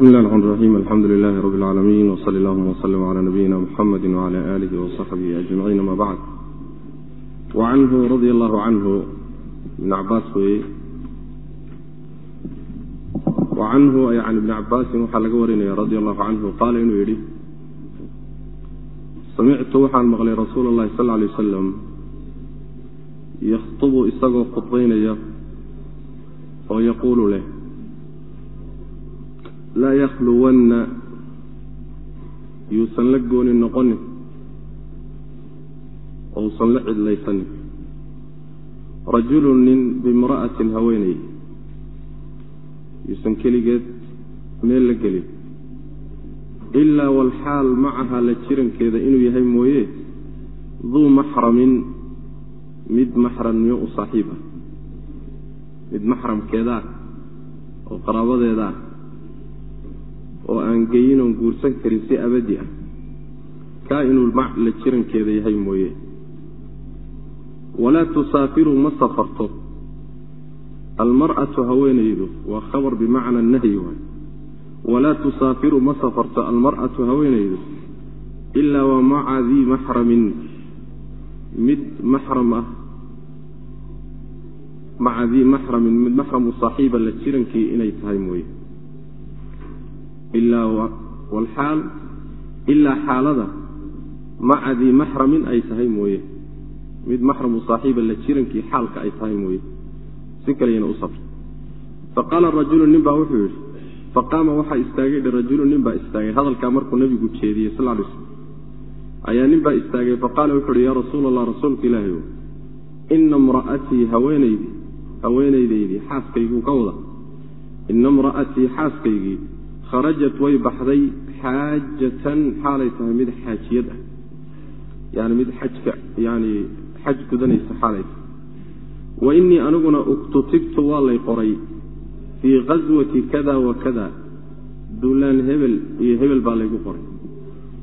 bismi illahi raxmaan raxiim alxamdu lilaahi rabbi اlcaalamiin wsali allahuma wslm cala nabiyina muxamedi wcala aalihi wasaxbihi ajmaciin ama bacd wacanhu radia allahu canhu ibn cabaas weeye wacanhu ay can ibni cabaasin waxaa laga warinaya radia allahu canhu qaala inuu yidhi samictu waxaan maqlay rasuula اllahi sal lay wasalam yakhtubu isagoo khudbaynaya oo yaquulu leh laa yakhluwanna yuusan la gooni noqonin ousan la cidlaysanin. Rajulun nin bimra'atin haweeney yuusan keligeed meel la gelin. Ilaa walxaal macaha la jirankeeda inuu yahay mooye duu maxramin mid maxramnimo u saaxiib ah. Mid maxramkeedaa oo qaraabadeeda ah oo aan geyin oon guursan karin si abadi ah. Kaa inuu la jirankeeda yahay mooye. Walaa tusaafiru ma safarto. Almar'atu haweenaydu waa khabar bimacna nahyi waay. Walaa tusaafiru ma safarto almar'atu haweenaydu ilaa waa maca dii maxramin. Mid maxram ah. Maca dii maxramin mid maxramu saaxiiba la jirankii inay tahay mooye walxaal ilaa xaalada maca dii maxramin ay tahay mooye mid maxramu saaxiiba la jirankii xaalka ay tahay mooye si kaleyana u safr faqaala rajulu nin baa wuxuu yidhi faqaama waxaa istaagay rajulu nin baa istaagay hadalkaa markuu nabigu jeediyey sal lay slm ayaa nin baa istaagay faqaala wuxuu uhi yaa rasuula allah rasuulka ilaahi o ina mra'atii haweenaydii haweenaydaydii xaaskayguu ka wada ina mra'atii xaaskaygii kharajat way baxday xaajatan xaalay tahay mid xaajiyad ah. Yani mid xajka yani xaj gudanaysa xaalay tahay. Wa innii aniguna uktutibtu waa lay qoray fii ghaswati kada wa kada. Duulaan hebel iyo hebel baa laygu qoray.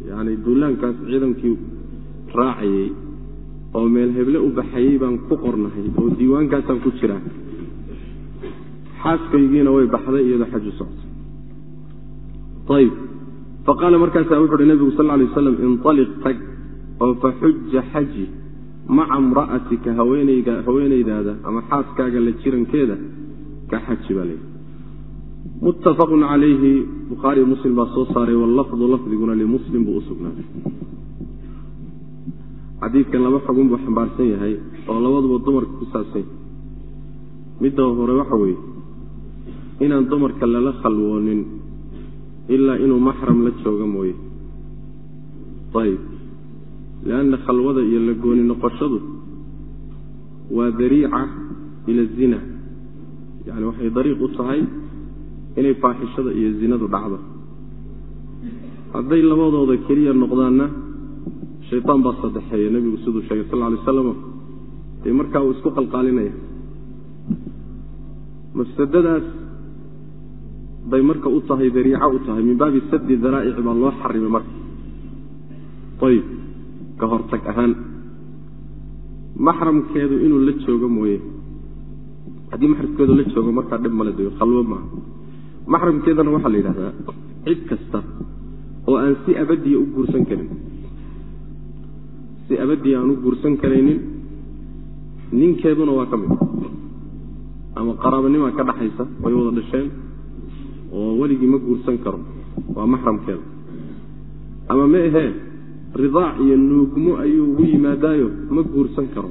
Yani duulaankaas ciidankii raacayey oo meel heble u baxayey baan ku qornahay oo diiwaankaasaan ku jiraa. Xaaskaygiina way baxday iyadoo xaju socto ayb faqaala markaasaa wuxu uhi nebigu sal lay waslam inaliq tag oo faxuja xaji maca haweenayga haweenaydaada ama xaaskaaga la jirankeeda ka xaji baa layidhi muttafaqun calayhi bukhaariyo muslim baa soo saaray wallafdu lafdiguna limuslim buu u sugnaaday xadiidkan laba xugun buu xambaarsan yahay oo labaduba dumarka ku saabsan yahay midda hore waxa weeye inaan dumarka lala khalwoonin ilaa inuu maxram la jooga mooye ayib lianna khalwada iyo la gooni noqoshadu waa dariica ila zina yani waxay dariiq u tahay inay faaxishada iyo zinadu dhacdo hadday labadooda keliya noqdaanna shaytaan baa saddexeeya nebigu siduu sheegay sal ly waslam dee markaa uu isku qalqaalinaya mafsadadaas bay marka u tahay dariico u tahay min baabi sadi daraa'ici baa loo xarimay marka. Ayib ka hortag ahaan. Maxramkeedu inuu la joogo mooye. Haddii maxramkeedu la joogo markaa dhib male dayo khalwo maaha maxramkeedana waxaa la yidhahdaa cid kasta oo aan si abadiya u guursan karin si abadiya aan u guursan karaynin ninkeeduna waa ka mid. Ama qaraabanimaa ka dhaxaysa way wada dhasheen oo weligii ma guursan karo. Waa maxramkeeda. Ama ma ahee ridaac iyo nuugmo ayuu ugu yimaadaayo ma guursan karo.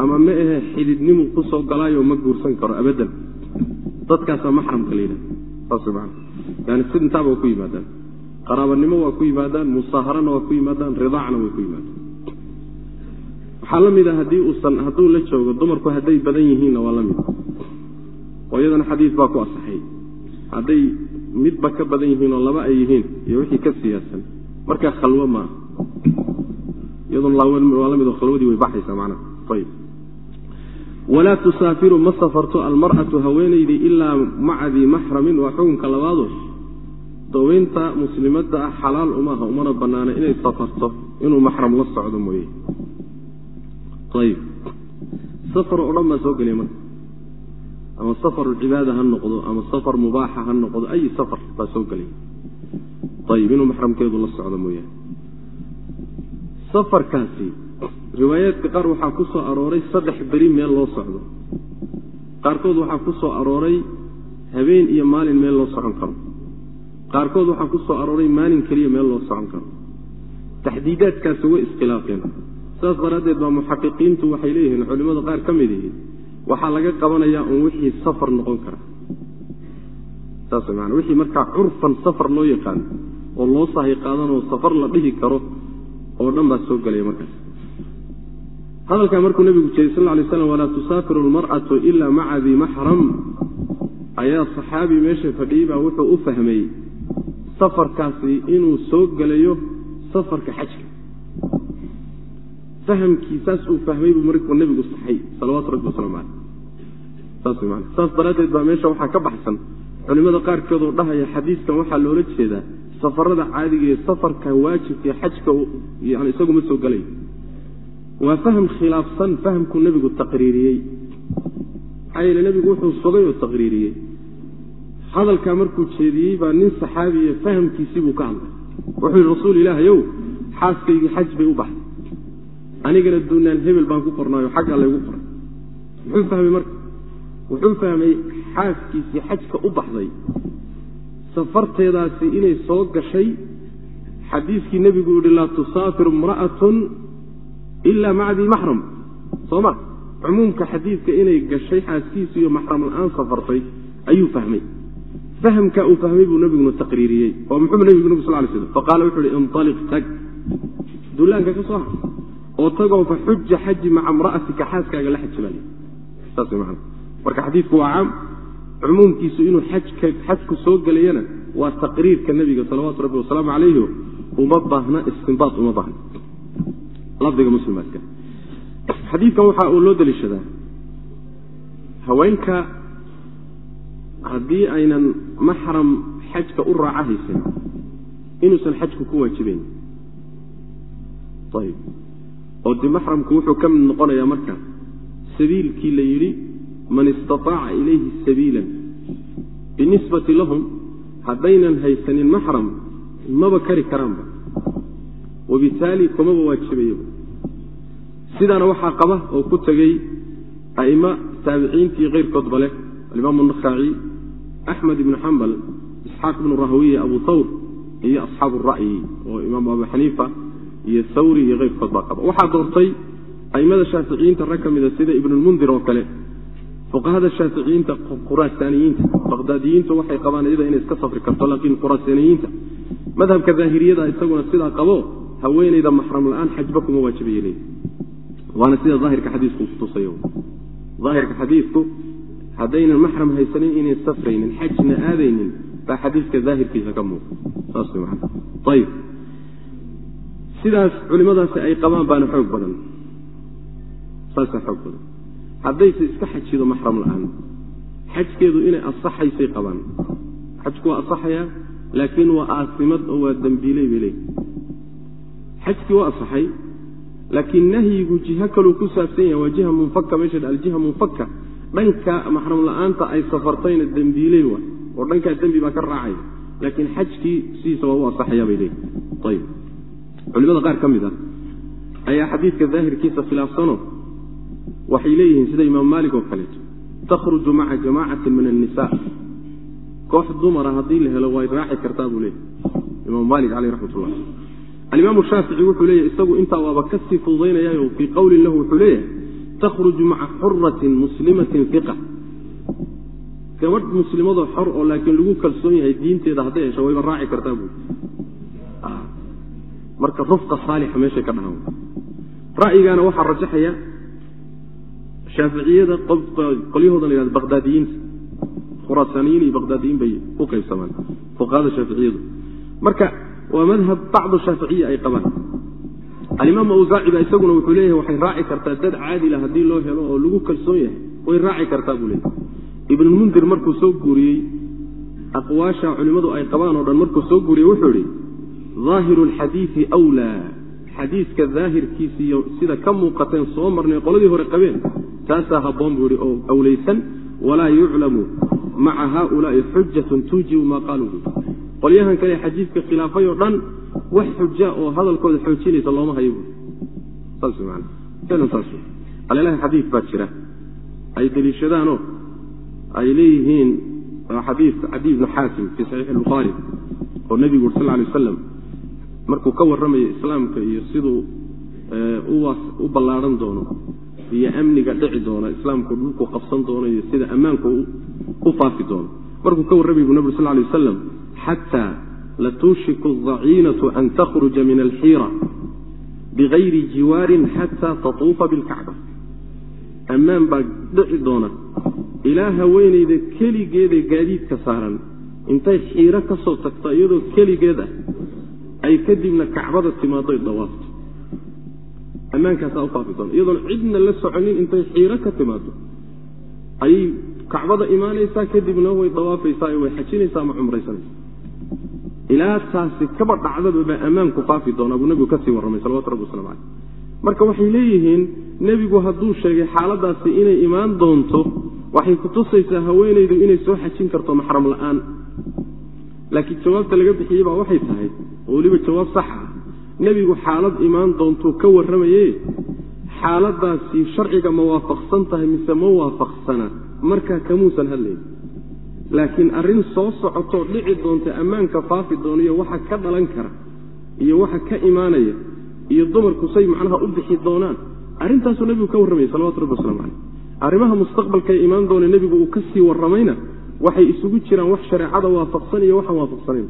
Ama ma ahee xididnimu ku soo galaayo ma guursan karo abadan. Dadkaasaa maxramka la yidhaha saas maana yani si intaaba waa ku yimaadaan. Qaraabanimo waa ku yimaadaan musaaharana waa ku yimaadaan ridaacna way ku yimaadaan. Waxaa la mid a haddii uusan hadduu la joogo dumarku hadday badan yihiinna waa la mid. Oo iyadana xadiis baa ku asaxay hadday midba ka badan yihiin oo laba ay yihiin iyo wixii ka siyaasan markaa khalwo maaha iyaduna waa la mid oo khalwadii way baxaysaa macnaha. Ayib walaa tusaafiru ma safarto almar'atu haweenaydii ilaa maca dii maxramin waa xukunka labaado daweynta muslimadda ah xalaal umaaha umana bannaana inay safarto inuu maxram la socdo mooye. Ayib safar oo dhan baa soo gelaya marka ama safarulcibaada ha noqdo ama safar mubaaxa ha noqdo ay safar baa soo gelaya ayib inuu maxramkeedu la socdo mooyaane. Safarkaasi riwaayaadka qaar waxaa ku soo arooray saddex beri meel loo socdo. Qaarkood waxaa ku soo arooray habeen iyo maalin meel loo socon karo. Qaarkood waxaa ku soo arooray maalin keliya meel loo socon karo. Taxdiidaadkaasi way iskhilaafeen. Saas daraaddeed baa muxaqiqiintu waxay leeyihiin culimmada qaar ka mid ihi waxaa laga qabanayaa un wixii safar noqon kara. Saas maana wixii markaa curfan safar loo yaqaano oo loo sahay qaadanoo safar la dhihi karo oo dhan baa soo gelaya markaas. Hadalkaa markuu nebigu jeeday sal lay slam walaa tusaafiru almar'atu ila maca dii maxram ayaa saxaabi meesha fadhiyey baa wuxuu u fahmay safarkaasi inuu soo gelayo safarka xajka. Fahamkii saas uu fahmay buu markuu nebigu saxay salawaatu rabbi wasalaamu caleyh saas daraaddeed baa meesha waxaa ka baxsan. Culimmada qaarkoodoo dhahaya xadiiskan waxaa loola jeedaa safarada caadiga ee safarka waajibkae xajka yani isaguma soo gelay waa faham khilaafsan fahamkuu nebigu taqriiriyey. Maxaa yeele nebigu wuxuu sugay oo taqriiriyey. Hadalkaa markuu jeediyey baa nin saxaabiya fahamkiisii buu ka hadlay. Wuxuu yidhi rasuul ilaahayow xaaskaygii xaj bay u baxday. Anigana duunaan hebel baan ku qornaayo xaggaa laygu qoray. Muxuu fahmay marka wuxuu fahmay xaaskiisii xajka u baxday. Safarteedaasi inay soo gashay xadiiskii nebigu yihi laa tusaafiru imra'atun ilaa macdii maxram soo ma cumuumka xadiidka inay gashay xaaskiisu iyo maxram la'aan safartay ayuu fahmay. Fahamka uu fahmay buu nebiguna taqriiriyey oo muxuu nebigu nabig sal lay slam faqaala wuxuu ihi inaliq tag. Duulaanka ka soo har oo tagoo fa xuja xaji maca imra'atika xaaskaaga la xaji baa marka xadiidku waa caam. Cumuumkiisu inuu xajku soo gelayana waa taqriirka nebiga salawaatu rabbi wasalaamu calayhi uma baahna istinbaat uma baahna. Lafdiga muslimaadka. Xadiidkan waxa uu loo daliishadaa. Haweenka haddii aynan maxram xajka u raaca haysan inuusan xajku ku waajibayn. Ayib oo de maxramku wuxuu ka mid noqonayaa marka sabiilkii la yidhi man istaaaca ilayhi sabiilan. Binisbati lahum haddaynan haysanin maxram maba kari karaanba. Wabitaali kumaba waajibayaba sidaana waxaa qaba oo ku tegey a'imo taabiciintii keyrkoodba leh alimaamu nakhaci axmed ibnu xambal isxaaq ibnu rahwiye abu thawr iyo asxaabu ra'yi oo imaamu abu xaniifa iyo thawri iyo keyrkood baa qaba. Waxaa doortay a'immada shaaficiyiinta rag ka mida sida ibnulmundir oo kale fuqahada shaaficiyiinta khuraasaaniyiinta baqdaadiyiintu waxay qabaan iyada inay iska safri karto laakiin khuraasaaniyiinta madhabka daahiriyada isaguna sidaa qabo haweenayda maxram la'aan xajba kuma waajibaya leey waana sida daahirka xadiisku kutusay daahirka xadiisku haddaynan maxram haysanin inayn safraynin xajna aadaynin baa xadiiska daahirkiisa ka muuqa saas man ayib sidaas culimadaasi ay qabaan baana xoog badan. Saasaa xoog badan haddayse iska xajido maxram la'aan. Xajkeedu inay asaxaysay qabaan. Xajku waa asaxayaa laakiin waa aasimad oo waa dembiiley bay leeyihi xajkii waa asaxay laakiin nahyigu jiho kaluu ku saabsan yahay waa jiha munfaka meesha aljiha munfaka dhanka maxram la'aanta ay safartayna dembiiley waa oo dhankaa dembi baa ka raacaya laakiin xajkii sidiisa waa u asaxayaa bay leeyihi ayib culimada qaar ka mid ah ayaa xadiidka daahirkiisa khilaafsano waxay leeyihiin sida imaam maalik oo kaleeto takhruju maca jamaacatin min annisa koox dumara haddii la helo way raaci kartaa buu leeyahy imaam maalik caleyh raxmat ullah alimaamu shaafici wuxuu leeyahy isagu intaa waaba ka sii fududaynayayo fii qowlin lahu wuxuu leeyahay takhruju maca xuratin muslimatin iqa gabadh muslimadoo xor oo laakiin lagu kalsoon yahay diinteeda hadday hesho wayba raaci kartaa buu marka rufqa saalixa meeshay ka dhahan ra'yigaana waxaa rajaxaya shaaficiyada qolyahooda la yhahdo baqdaadiyiinta khuraasaaniyiin iyo baqdaadiyiin bay u qaybsamaan fuqahada shaaficiyadu. Marka waa madhab bacdu shaaficiya ay qabaan. Alimaam awsaaci isaguna wuxuu leeyahay waxay raaci kartaa dad caadila haddii loo helo oo lagu kalsoon yahay. Way raaci kartaa buu leeyahy ibnulmundir markuu soo guuriyey aqwaasha culimmadu ay qabaan oo dhan markuu soo guuriyey wuxuu idhi aahiru alxadiidi wlaa xadiiska daahirkiisiiyo sida ka muuqateen soo marnay qoladii hore qabeen taasaa habboon buu yihi oo awlaysan walaa yuclamu maca haaulaai xujatun tuujibu maa qaaluu qolyahan kale xadiidka khilaafay oo dhan wax xuja oo hadalkooda xoojinaysa looma hayo alelaha xadiid baa jira. Ay deliishadaanoo ay leeyihiin xadiid cadi ibnu xaakim fii saxiixi albukhaari oo nebigu uri sal ly waslam markuu ka warramayo islaamka iyo siduu u ballaadhan doono iyo amniga dhici doona islaamku dhulku qabsan doono iyo sida ammaanku u faafi doono markuu ka warramay buu nabig sal lay wasalam xataa latuushiku adaciinatu an takhruja min alxiira bigayri jiwaarin xataa tatuufa bilkacba. Ammaan baa dhici doona ilaa haweenayda keligeeda gaadiidka saaran intay xiiro ka soo tagto iyadoo keligeed ah ay kadibna kacbada timaado dawaafto ammaankaasaa ufaafi doona iyadoon cidna la soconin intay xiiro ka timaado ayay kacbada imaanaysaa kadibna way dawaafaysaa way xajinaysaa ama cumraysanaysa. Ilaa taasi kaba dhacdaba baa ammaanku faafi doonaa buu nebigu ka sii warramay salawatu rabbi waslamu caleyh marka waxay leeyihiin nebigu hadduu sheegay xaaladaasi inay imaan doonto waxay kutusaysaa haweenaydu inay soo xajin karto maxram la'aan. Laakiin jawaabta laga bixiyey baa waxay tahay oo weliba jawaab sax ah nebigu xaalad imaan doontuu ka warramaye xaaladaasi sharciga ma waafaqsan tahay mise ma waafaqsana? Markaa kamuusan hadlayn laakiin arrin soo socotoo dhici doonta ammaanka faafi doonayo waxa ka dhalan kara iyo waxa ka imaanaya iyo dumarku say macnaha u bixi doonaan arrintaasuu nebigu ka warramaya salawatu rabbi waslamu caleyh arrimaha mustaqbalka ee imaan doona nebigu uu ka sii warramayna waxay isugu jiraan wax shareecada waafaqsan iyo waxaan waafaqsanayn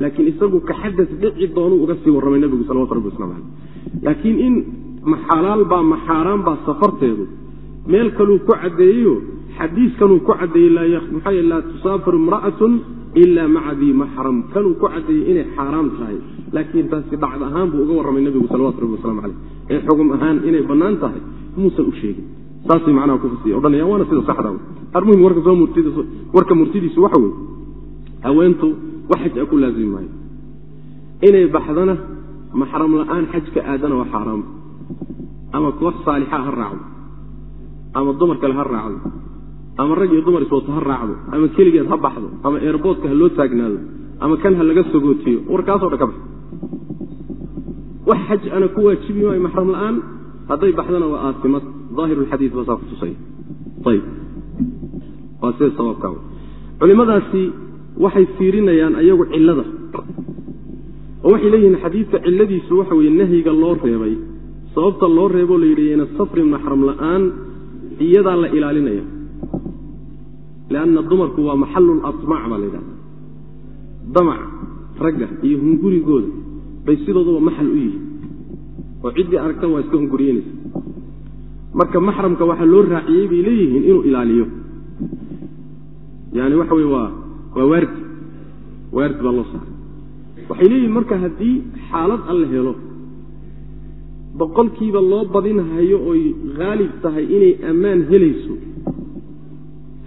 laakiin isagu ka xadas dhici doonuu uga sii warramay nebigu salawatu rabbi waslamu caleyh laakiin in maxalaal baa maxaaraan baa safarteedu meel kaluu ku caddeeyeyo xadiiskanuu ku caddeeyey maxaa laa tusaafiru imra'atun ila maca dii maxram. Kanuu ku caddeeyey inay xaaraam tahay. Laakiin taasi dhacd ahaan buu uga warramay nebigu salawatu rabbi waslamu caleyh ee xugum ahaan inay bannaan tahay muusan u sheegin. Saasay macnaha ku fasiya odhanayaan waana sida saxda armuhim murtidiisu warka murtidiisu waxa weeye haweentu wax xaj a ku laazimi maayo. Inay baxdana maxram la'aan xajka aadana waa xaaraam. Ama koox saalixa ha raacdo ama dumar kale ha raacdo ama rag iyo dumar iswato ha raacdo ama keligeed ha baxdo ama eerboodka ha loo taagnaado ama kan ha laga sogootiyo warkaasoo dhan ka bax. Wax xaj ana ku waajibi maayo maxram la'aan hadday baxdana waa aasimad aahirulxadiid baa saa kutusaya ayib waa sida sawaabka culimadaasi waxay fiirinayaan ayagu cillada. Oo waxay leeyihiin xadiidka cilladiisu waxa weeye nahyiga loo reebay. Sababta loo reeboo la yidhi ina maxram la'aan iyadaa la ilaalinaya. Lianna dumarku waa maxalul asmac baa la yidhahda damac ragga iyo hungurigooda bay sidooduba maxal u yihiin. Oo ciddii aragta waa iska hunguriyenaysa marka maxramka waxaa loo raaciyey bay leeyihiin inuu ilaaliyo. Yani waxa weye waa waa waardi. Waardi baa loo saaray. Waxay leeyihiin marka haddii xaalad alla helo boqolkiiba loo badinhayo oy haalib tahay inay ammaan helayso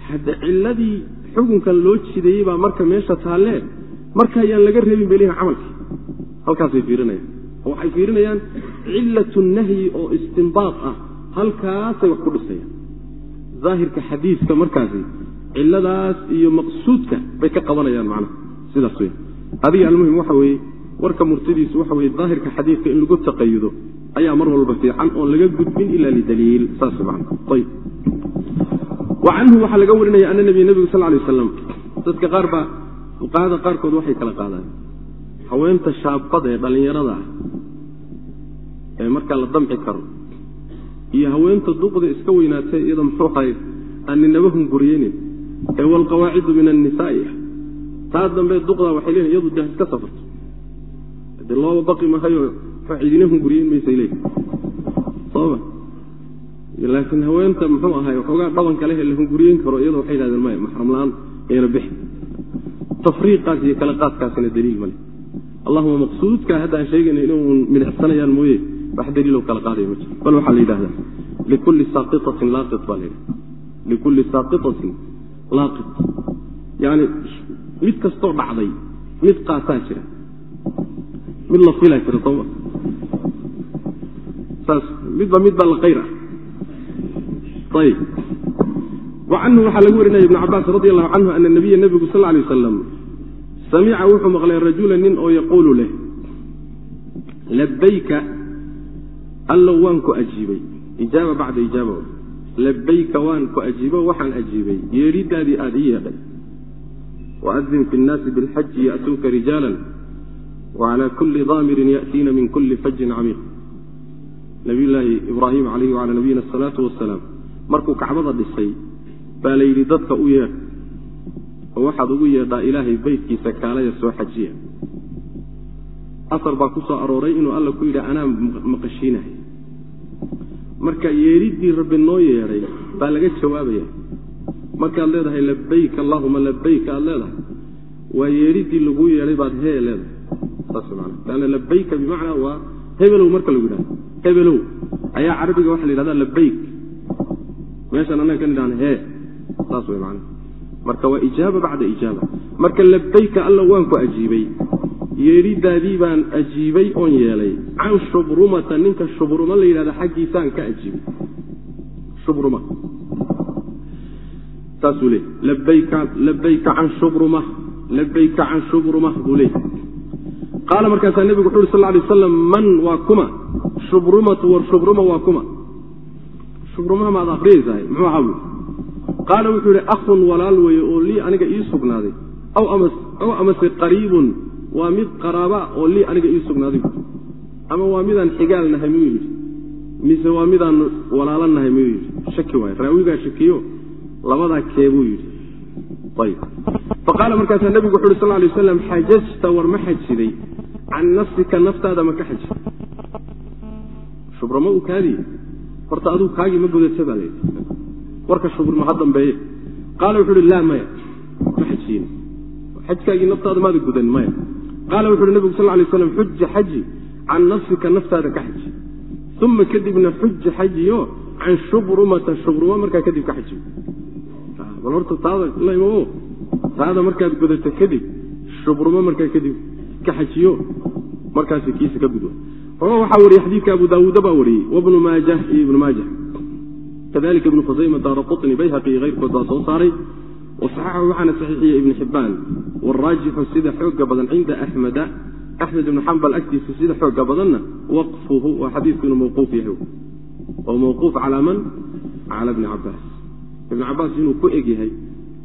hadda cilladii xukunkan loo jideeyey baa marka meesha taallee marka ayaan laga reebin bay leeyihiin camalkii. Halkaasay fiirinayaan. Oo waxay fiirinayaan cillatu nahyi oo istimbaad ah. Halkaasay wax ku dhisayaan. Daahirka xadiiska markaasi cilladaas iyo maqsuudka bay ka qabanayaan macnaha sidaas wey adiga almuhim waxa weeye warka murtidiisu waxa weye daahirka xadiidka in lagu taqayudo ayaa mar walba fiican oon laga gudbin ila lidaliil saas man ayb wa canhu waxaa laga warinaya ana nabiy nebigu sal lay waslam dadka qaar baa fuqahada qaarkood waxay kala qaadaan. Haweenta shaabada ee dhallinyarada ah ee markaa la damci karo iyo haweenta duqda iska weynaatay iyada muxuu ahay aan ninaba hunguriyeynin ee walqawaacidu min annisaai. Ah taa dambe duqda waxay leeyihiin iyadu deh iska safarto. De looba baqi mahayo cidina hunguriyen maysay leeyihiin sooma laakiin haweenta muxuu ahay waxoogaa dhabanka leh la hunguriyen karo iyada waxay yidhahdeen maya maxram la'aan ayna bixi. Tafriiqaas iyo kala qaadkaasina daliil male allahuma maqsuudka haddaan sheegayna inuun midhsanayaan mooye wax daliiloo kala qaadaya ma jiro. Bal waxaa la yidhahdaa likulli saaqitatin laaqit baa la yidhahda likulli saaqitatin laaqit yani mid kastoo dhacday mid qaataa jira. Mid la filaa jira sooma saas midba midbaa la qayr ah. Ayib. Wa canhu waxaa laga warinaya ibn cabaas radi allahu canhu ana nabiya nebigu sal lay wasalam samica wuxuu maqlay rajula nin oo yaquulu leh labayka allow waan ku ajiibay. Ijaaba bacda ijaaba labayka waan ku ajiibo waxaan ajiibay. Yeedhidaadii aada ii yeedhay waadin fi nnaasi bilxaji ya'tuuka rijaala wacala kulli daamirin ya'tiina min kulli fajin camiiq. Nabiyulaahi ibraahim calayhi wacala nabiyina asalaatu wasalaam markuu kacbada dhisay baa la yidhi dadka u yeedh oo waxaad ugu yeedhaa ilaahay beytkiisa kaalaya soo xajiya. Asar baa ku soo arooray inuu alla ku yidhi anaa maqashiinahay marka yeedhiddii rabbi noo yeedhay baa laga jawaabaya. Markaad leedahay labayk allahuma labayk aad leedahay waa yeedhiddii laguu yeedhay baad hee leedahay. Saas man lanna labayka bimacnaa waa hebelow marka lagu yidhahdo. Hebelow ayaa carabiga waxa la yidhahda labayk meeshaan annaga ka nidhahna hee. Saas way macana marka waa ijaaba bacda ijaaba. Marka labayka alla waan ku ajiibay yeedhidaadii baan ajiibay oon yeelay. Can shubrumata ninka shubruma la yidhahda xaggiisaan ka ajiibay. Shubruma. Saasuu leey labayka labayka can shubruma labayka can shubruma buu leey qaala markaasaa nebigu wuxu uhi sal lay waslam man waa kuma? Shubrumatu war shubruma waa kuma? Shubrumaha maad akriyaysahay muxuu ahaa qaala wuxuu yidhi akhun walaal weeye oo lii aniga ii sugnaaday. Aw amase qariibun waa mid qaraaba oo lii aniga ii sugnaaday ama waa midaan xigaal nahay miyuu yidhi mise waa midaan walaalo nahay miyuu yidhi shaki waay raawigaa shakiyo labadaa keebuu yidhi. Faqaala markaasaa nebigu wuxu uhi sal lay waslam xajajta war ma xajiday. Can nafsika naftaada ma ka xaji shubrama uu kaadiye horta aduu kaagii ma gudata baa layidhi warka shubrma ha dambeeye qaala wuxu uhi laa maya. Ma xajiyin. Xajkaagii naftaada maada gudan maya qaala wuxu uhi nebigu sal lay slam xuja xaji can nafsika naftaada ka xaji uma kadibna xuja xajiyo can shubrumata shubruma markaa kadib ka xajiyo bal horta taada la imamo taada markaad gudato kadib shubrumo markaa kadib ka xajiyo markaas kiisa ka gudwa waxaa wariyey xadiidka abu daawuuda baa wariyey wabnu maajah iyo ibnu maajah kadalika ibnu khusayma daara qutni bayhaqi iyo keyrkood baa soo saaray wasaxaxahu waxaana saxiixiyey ibnu xibbaan waraajixu sida xooga badan cinda axmeda axmed ibnu xambal agtiisa sida xooga badanna waqfuhu waa xadiidku mawquuf yahay oo mawquuf calaa man cala bni cabaas ibnu cabaas inuu ku eg yahay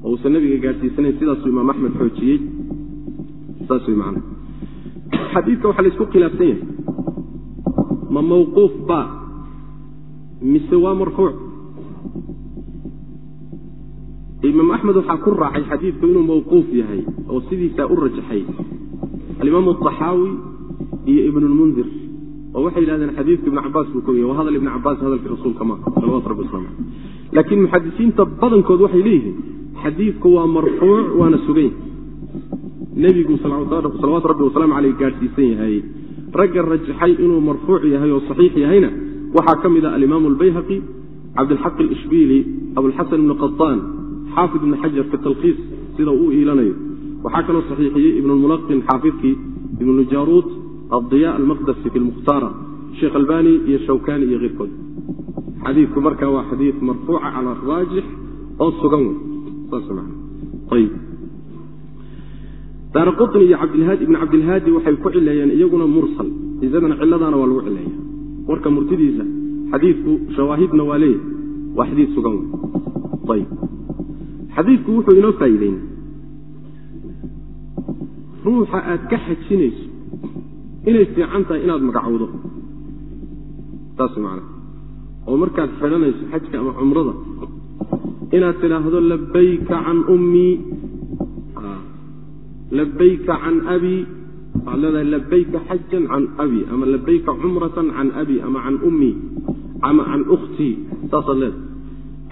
oo uusan nabiga gaadhsiisanayn sidaasuu imaam axmed xoojiyey saas way xadiidka waxaa la isku khilaafsan yahay ma mawquuf ba mise waa marfuuc imaam axmed waxaa ku raacay xadiidku inuu mawquuf yahay oo sidiisaa u rajaxay. Alimaam axaawi iyo ibn oo waxay yidhahdeen xadiidku ibn cabaas buu ka wa hadal ibn cabaas hadalka rasuulka ma salawatu rabbi waslamu aleyh laakiin muxadisiinta badankood waxay leeyihiin xadiidku waa marfuuc waana sugan yahay nebigu salawaatu rabbi wasalaamu aleyh gaadhsiisan yahay. Ragga rajaxay inuu marfuuc yahay oo saxiix yahayna waxaa ka mid a alimaamu albayhaqi cabdilxaq alishbiili abulxasan ibnu qataan xaafid ibni xajar fi talkhiis sida uu iilanayo. Waxaa kaloo saxiixiyey ibn lmunaqin xaafidkii ibnu jaaruud addiya almaqdasi fi lmukhtaara sheekh albani iyo shawkani iyo keyrkood. Xadiidku marka waa xadiid marfuuca cala raajix oo sugan wey daara qutni iyo ibn cabdilhaadi waxay ku cileeyeen iyaguna mursal. Isadana ciladaana waa lagu cileeya warka murtidiisa xadiidku shawaahidna waa leeyahy waa xadiid sugan wey xadiidku wuxuu inoo faa'iideyn. Ruuxa aad ka xajinayso inay fiican tahay inaad magacowdo. Saas macana oo markaad xidhanayso xajka ama cumrada inaad tidhaahdo labayka can ummii labayka can abi. Waxaad leedahay labayka xajan can abi ama labayka cumratan can abi ama can ummii ama can ukhtii saasaad leedahay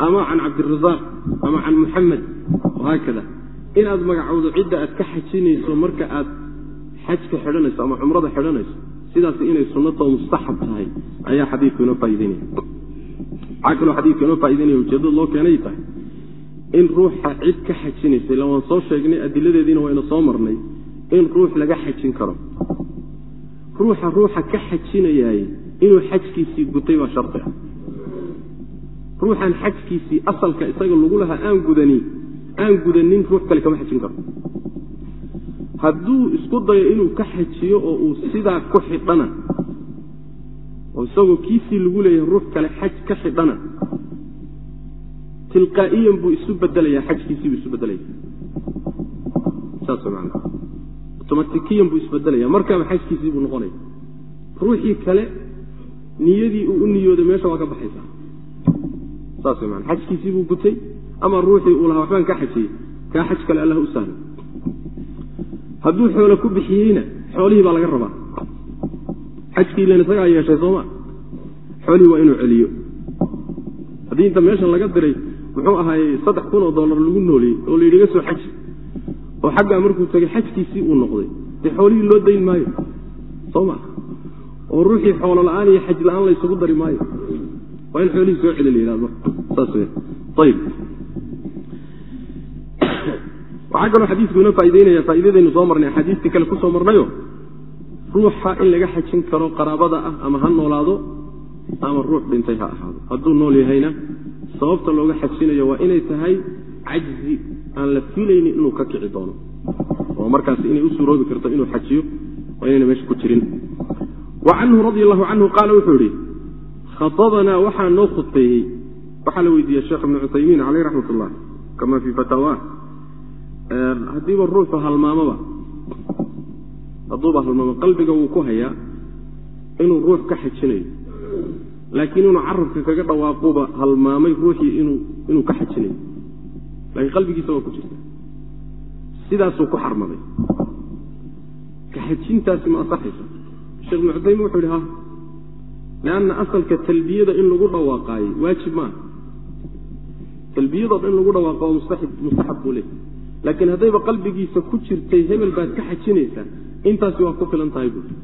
ama can cabdirasaaq ama can muxamed wahaakada inaad magacowdo cidda aad ka xajinayso marka aad xajka xidhanayso ama cumrada xidhanayso sidaas inay sunnatoo mustaxab tahay ayaa xadiidku inoo faaideynaya waxaa kaloo xadiidka inoo faa'ideynaya ujeeddada loo keenay tahay in ruuxa cid ka xajinaysa ila waan soo sheegnay adiladeediina wayna soo marnay in ruux laga xajin karo. Ruuxa ruuxa ka xajinayaay inuu xajkiisii gutay baa shardi ah ruuxaan xajkiisii asalka isaga lagu lahaa aan gudanin aan gudanin ruux kale kama xajin karo. Hadduu isku dayo inuu ka xajiyo oo uu sidaa ku xidhana oo isagoo kiisii lagu leeyahay ruux kale xaj ka xidhana tilqaa'iyan buu isu bedelayaa xajkiisii buu isu bedelaya saas man otomatikiyan buu isbedelaya markaaba xajkiisii buu noqonaya. Ruuxii kale niyadii uu u niyooday meesha waa ka baxaysaa saas man xajkiisii buu gutay ama ruuxii uu lahaa waxbaan ka xajiyey? Kaa xaj kale allah u sahlo hadduu xoolo ku bixiyeyna xoolihii baa laga rabaa. Xajkii ilan isagaa yeeshay sooma xoolihii waa inuu celiyo. Haddii inta meeshan laga diray muxuu ahaayey saddex kun oo dollar lagu nooliyey oo la yidhi soo xaji. Oo xaggaa markuu tegay xajkiisii uu noqday. Dee xoolihii loo dayn maayo? Soo ma? Oo ruuxii xoolo la'aan iyo xaj la'aan la ysugu dari maayo waa in xoolihii soo celi la yidhahdo saas w ayib waxaa kaloo xadiisku inoo faa'ideynaya faa'iidadaynu soo marnay axaadiistii kale ku soo marnayo ruuxa in laga xajin karo qaraabada ah ama ha noolaado ama ruux dhintay ha ahaado. Hadduu nool yahayna sababta looga xajinayo waa inay tahay cajzi aan la filaynin inuu ka kici doono. Oo markaas inay u suuroobi karto inuu xajiyo waa inayna meesha ku jirin. Wa canhu radi allahu canhu qaala wuxuu yihi khaabanaa waxaa noo khudbeeyey. Waxaa la weydiiyey sheekh ibnu cuthaymiin caleyh raxmat ullah kama fii fataawa haddiiba ruuxu halmaamoba hadduuba halmaamo qalbiga wuu ku hayaa inuu ruux ka xajinayo. Laakiin inuu carabka kaga dhawaaquba halmaamay ruuxii inuu ka xajinayo. Laakiin qalbigiisa waa ku jirta. Sidaasuu ku xarmaday. Ka xajintaasi ma asaxaysa sheekh ibnu cusaymin wuxuu yidhi ha leanna asalka talbiyada in lagu dhawaaqaayo waajib maaha talbiyadoo in lagu dhawaaqo waa mustaxab buu leey laakiin haddayba qalbigiisa ku jirtay hebel baad ka xajinaysaa intaasi waa ku filan tahay buui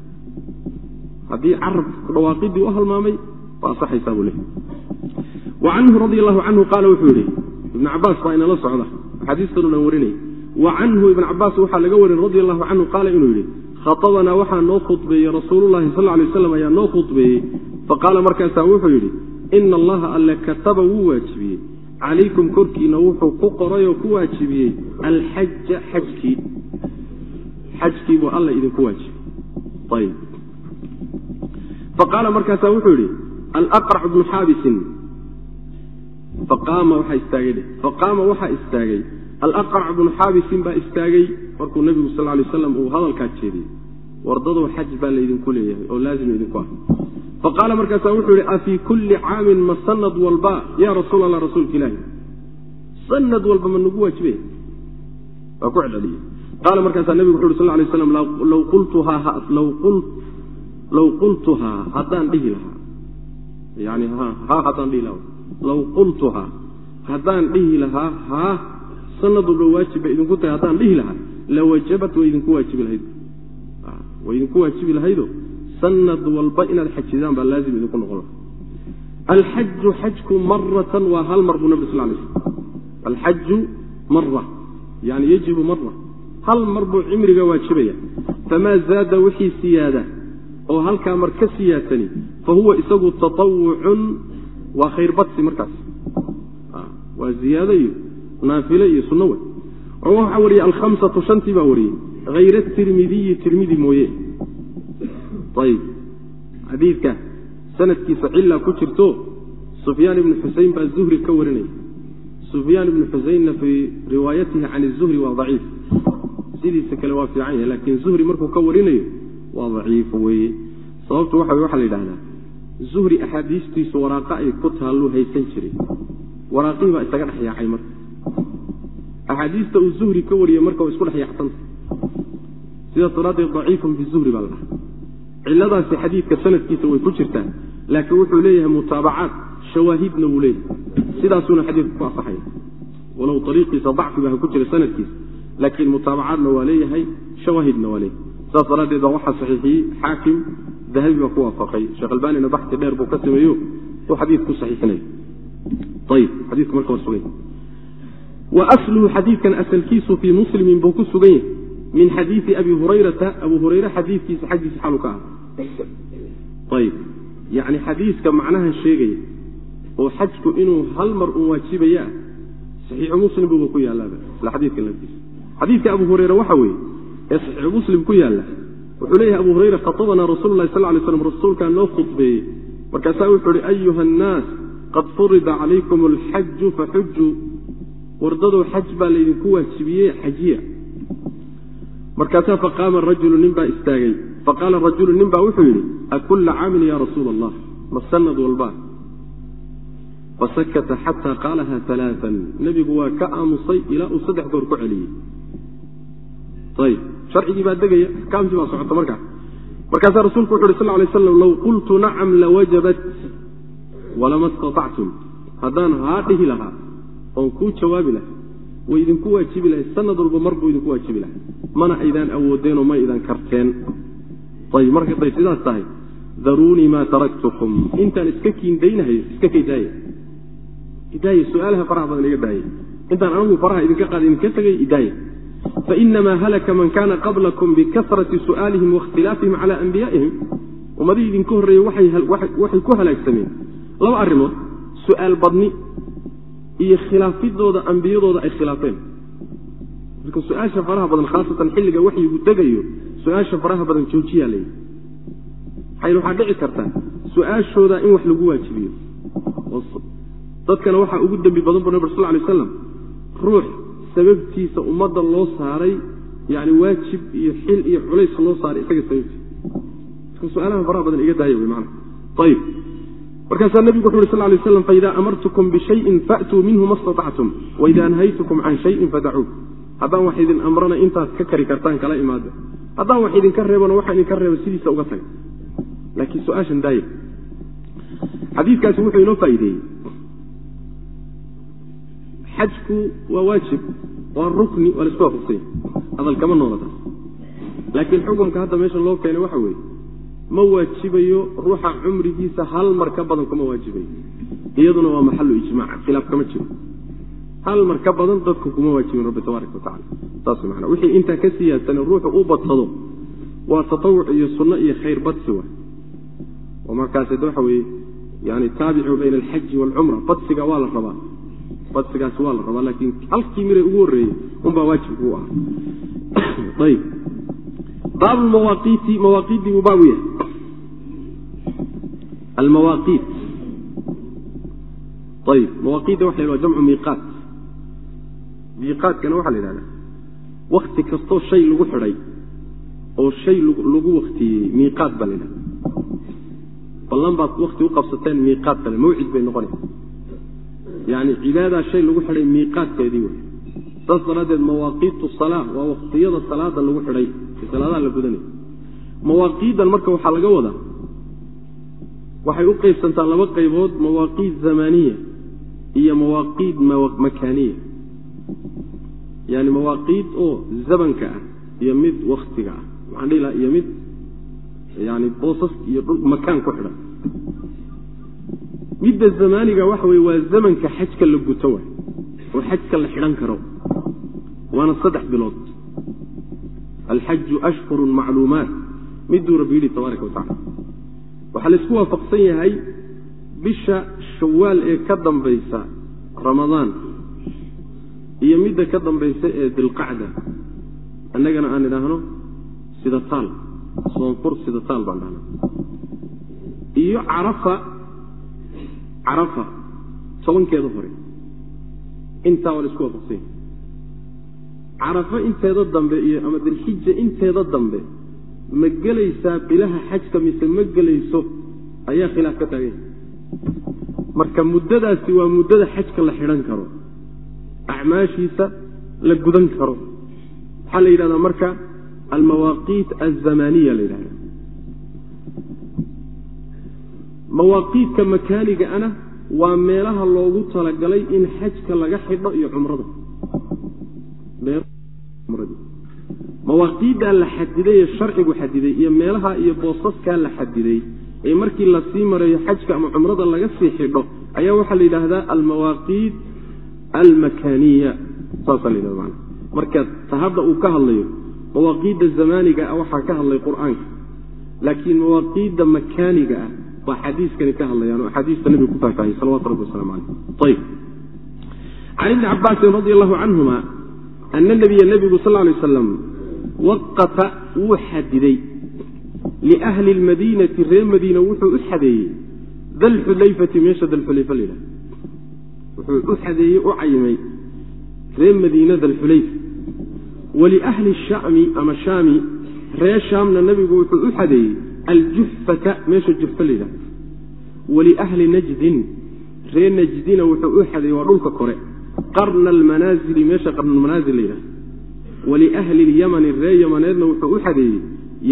haddii carab dhawaaqidii u halmaamay waa asaxaysaa buu leey wa canhu radi allahu canhu qaala wuxuu yidhi ibnu cabaas baa inala socda axaadiistanu dhan wa canhu ibn cabaas waxaa laga warin radi allahu canhu qaala inuu yidhi khaabanaa waxaa noo khudbeeyey rasuululahi sal lay waslam ayaa noo khudbeeyey. Faqaala markaasaa wuxuu yidhi ina allaha alle kataba wuu waajibiyey. Calaykum korkiina wuxuu ku qoray oo ku waajibiyey alxaja xajkii. Xajkii buu alla idinku waajibiyey. Faqaala markaasaa wuxuu yidhi alaqrac bnu xaabisin. Faqaama waxaa istaagay faqaama waxaa istaagay alaqrac bnu xaabisin baa istaagay. Markuu nebigu sal lay waslam uu hadalkaa jeediyey wardadow xaj baa laydinku leeyahay oo laazim idinku ah. Faqaala markaasaa wuxuu yihi afii kulli caamin ma sanad walba yaa rasuul allah rasuulka ilaahi sanad walba ma nagu waajibaya waa ku celceliyey qaala markaasaa nebigu wuxu uhi sal lay slam law qultuhaa haddaan dhihi lahaa. Yani ha haddaan dhihi lahaa. Law qultuhaa haddaan dhihi lahaa haa sanad walba waajib bay idinku tahay haddaan dhihi lahaa. Lawajabat way idinku waajibi lahayd way idinku waajibi lahaydo sanad walba inaad xajidaan baa laazim idinku noqon. Laha alxaju xajku maratan waa hal mar buu nabig sal lay slam alxaju mara yani yajibu mara hal mar buu cimriga waajibaya. Famaa zaada wixii siyaada oo halkaa mar ka siyaadsani fa huwa isagu taawucun waa khayr badsi markaas. Waa ziyaado iyo naafile iyo sunno wey waxaa wariyey alhamsatu shantii baa wariyey hayra tirmidiyi tirmidi mooye ayib xadiidka sanadkiisa cila ku jirto sufyaan ibnu xusein baa zuhri ka warinaya sufyaan ibnu xuseynna fii riwaayatihi can izuhri waa daciif sidiisa kale waa fiican yahay laakiin zuhri markuu ka warinayo waa daciif weeye sababtu waxa waxaa la yidhahdaa zuhri axaadiistiisu waraaqa ay ku taalluu haysan jiray waraaqihii baa isaga dhex yaacay marka axaadiista uu zuhri ka wariyey marka waa isku dhex yaacsanta sidaas daraaddeed daciifun fi zuhri baa la dhaha ciladaasi xadiidka sanadkiisa way ku jirtaa laakiin wuxuu leeyahay mutaabacaad shawaahidna wuu leeyahay. Sidaasuuna xadiidku ku asaxaya walow ariiqiisa dacfiba ha ku jira sanadkiisa laakiin mutaabacaadna waa leeyahay shawaahidna waa leeyahay. Saas daraaddeed baa waxaa saxiixiyey xaakim dahabi baa ku waafaqay. Sheekh albanina baxti dheer buu ka sameeyo uu xadiid ku saxiixinaya ayib xadiidku marka waa sugan wa asluhu xadiidkan asalkiisu fii muslimin buu ku sugan yahay min xadiidi abi hurayrata abu hurayre xadiidkiisa xaggiisa xalu ka ah ayib. Yacni xadiiska macnahan sheegaya oo xajku inuu hal mar un waajibayaa saxiixu muslim buuba ku yaalaaba isla xadiidka laftiisa. Xadiidka abu hureyre waxa weeye ee saxiixu muslim ku yaalla wuxuu leeyahay abu hureyre khatabanaa rasulu lahi sal lay slam rasuulkaa noo khudbeeyey. Markaasaa wuxuu ihi ayuha annaas qad furida calaykum alxaju faxujuu wardadow xaj baa laydinku waajibiyey xajiya markaasaa faqaama rajulu nin baa istaagay. Faqaala rajulu nin baa wuxuu yidhi akulla caamin ya rasuula allah ma sanad walba. Fasakata xataa qaalaha alaaan nebigu waa ka aamusay ilaa uu saddex goor ku celiyey. Ayb sharcigii baa degaya axkaamtii baa socota markaa markaasaa rasuulku wuxu uhi sal lay slam low qultu nacam lawajabat walama istatactum haddaan haa dhihi lahaa oon kuu jawaabi lahaa way idinku waajibi lahay sanad walba mar buu idinku waajibi lahay mana aydaan awoodeenoo ma aydan karteen. Ayb markay sidaas tahay. Daruunii maa taraktukum. Intaan iska kiindaynahayo iska kaydaaya idaaya su'aalaha faraha badan iga daaya intaan anigu faraha idinka qaada idinka tegay idaaya fainamaa halaka man kana qablakum bikasrati su'aalihim waاkhtilaafihim cala anbiyaa'ihim. Ummadihii idinka horreeyey waxay ku halaagsameen. Laba arrimood. Su'aal badni iyo khilaafidooda ambiyadooda ay khilaafeen marka su'aasha faraha badan khaasatan xilliga waxyigu degayo su'aasha faraha badan joojiyaa layidhi maxay waxaa dhici kartaa su'aashooda in wax lagu waajibiyo. Dadkana waxaa ugu dembi badan bu nabr sal lay aslam ruux sababtiisa ummadda loo saaray yani waajib iyo xil iyo culays loo saaray isaga sababtiisa. Marka su'aalaha faraha badan iga daaya wy mana ayib markaasaa nebigu wuxu uri sal lay slam faida amartukum bishayin faatuu minhu ma statactum waida nahaytukum can shayin fadacuu haddaan wax idin amrana intaad ka kari kartaan kala imaada haddaan wax idinka reebana waxaa idinka reeba sidiisa uga taga laakiin su'aashan daaya xadiikaasi wuxuu inoo faa'iideeyey xajku waa waajib waa rukni waa la isku waafaqsanya hadal kama noola taas laakiin xukumka hadda meesha loo keenay waxa weeye ma waajibayo ruuxa cumrigiisa hal mar ka badan kuma waajibayo. Iyaduna waa maxalu ijmac khilaaf kama jiro. Hal mar ka badan dadku kuma waajibin rabbi tabaaraka watacala saas mana wixii intaa ka siyaasane ruuxu u badsado waa tatawuc iyo sunno iyo khayr badsi wa oo markaasd waxa weeye yani taabicuu bayna alxaji waalcumra badsiga waa la rabaa. Badsigaasi waa la rabaa laakiin halkii miray ugu horreeyey unbaa waajibku u ayb baab mawaaqiiti mawaaqiiddii buu baabu yahay almawaaqiit ayb mawaaqiidda waxa la jamcu miiqaat miiqaatkana waxaa la yidhahdaa wakti kastoo shay lagu xidhay oo shay lagu waktiyey miiqaat baa la yidhahda. Ballan baad wakti u qabsateen miiqaat kale mawcid bay noqonaysa yani cibaadaa shay lagu xidhay miiqaatkeedii wey saas daraaddeed mawaaqiitu salaa waa waktiyada salaada lagu xidhay salaadaha la gudanay mawaaqiiddan marka waxaa laga wadaa waxay u qaybsantaa laba qaybood mawaaqiid zamaniya iyo mawaaqiid makaaniya. Yani mawaaqiid oo zamanka ah iyo mid waktiga ah. Maxaan dhihi laha iyo mid yani boosas iyo makaan ku xidhan. Midda zamaaniga waxa weye waa zamanka xajka la guto waay oo xajka la xidhan karo waana saddex bilood. Alxaju ashhurun macluumaat. Miduu rabbi yidhi tabaaraka wa tacala waxaa laysku waafaqsan yahay bisha shawaal ee ka dambaysa ramadaan iyo midda ka dambaysa ee dilqacda annagana aan idhaahno sida taal soonfur sida taal baan dhahnaa iyo carafa carafa tobankeeda hore. Intaa waa la isku waafaqsan yahay carafo inteeda dambe iyo ama dilxija inteeda dambe ma gelaysaa bilaha xajka mise ma gelayso? Ayaa khilaaf ka taagan yahay marka muddadaasi waa muddada xajka la xidhan karo. Acmaashiisa la gudan karo. Waxaa la yidhahdaa marka almawaaqiit alzamaniya la yidhahda mawaaqiidka makaaniga ana waa meelaha loogu talagalay in xajka laga xidho iyo cumrada mawaaqiiddaa la xadiday ee sharcigu xadiday iyo meelaha iyo boosaskaa la xadiday ee markii la sii marayo xajka ama cumrada laga sii xidho ayaa waxaa la yidhaahdaa almawaaqiit almakaaniya saasaa la yidhahda marka ta hadda uu ka hadlayo mawaaqiidda zamaaniga ah waxaa ka hadlay qur'aanka. Laakiin mawaaqiidda makaaniga ah waa xadiiskani ka hadlayaan oo axaadiista nebigu ku faahfaahiyey salawatu rabbi waslamu caleyh ayb can ibni cabaasin radi allahu canhuma ana nabiya nebigu sal lay aslam waqata wuu xadiday liahli lmadiinati reer madiina wuxuu u xadeeyey dalxulayfati meesha dalxulayfa la yidhaha wuxuu u xadeeyey u cayimay reer madiina dalxulayfa waliahli shami ama shaami reer shaamna nebigu wuxuu u xadeeyey aljuffata meesha jufa la yidhaha waliahli najdin reer najdina wuxuu u xadeeyey waa dhulka kore qarna almanaazili meesha qarnalmanaazil la yidhaha waliahli lyamani reer yamaneedna wuxuu u xadeeyey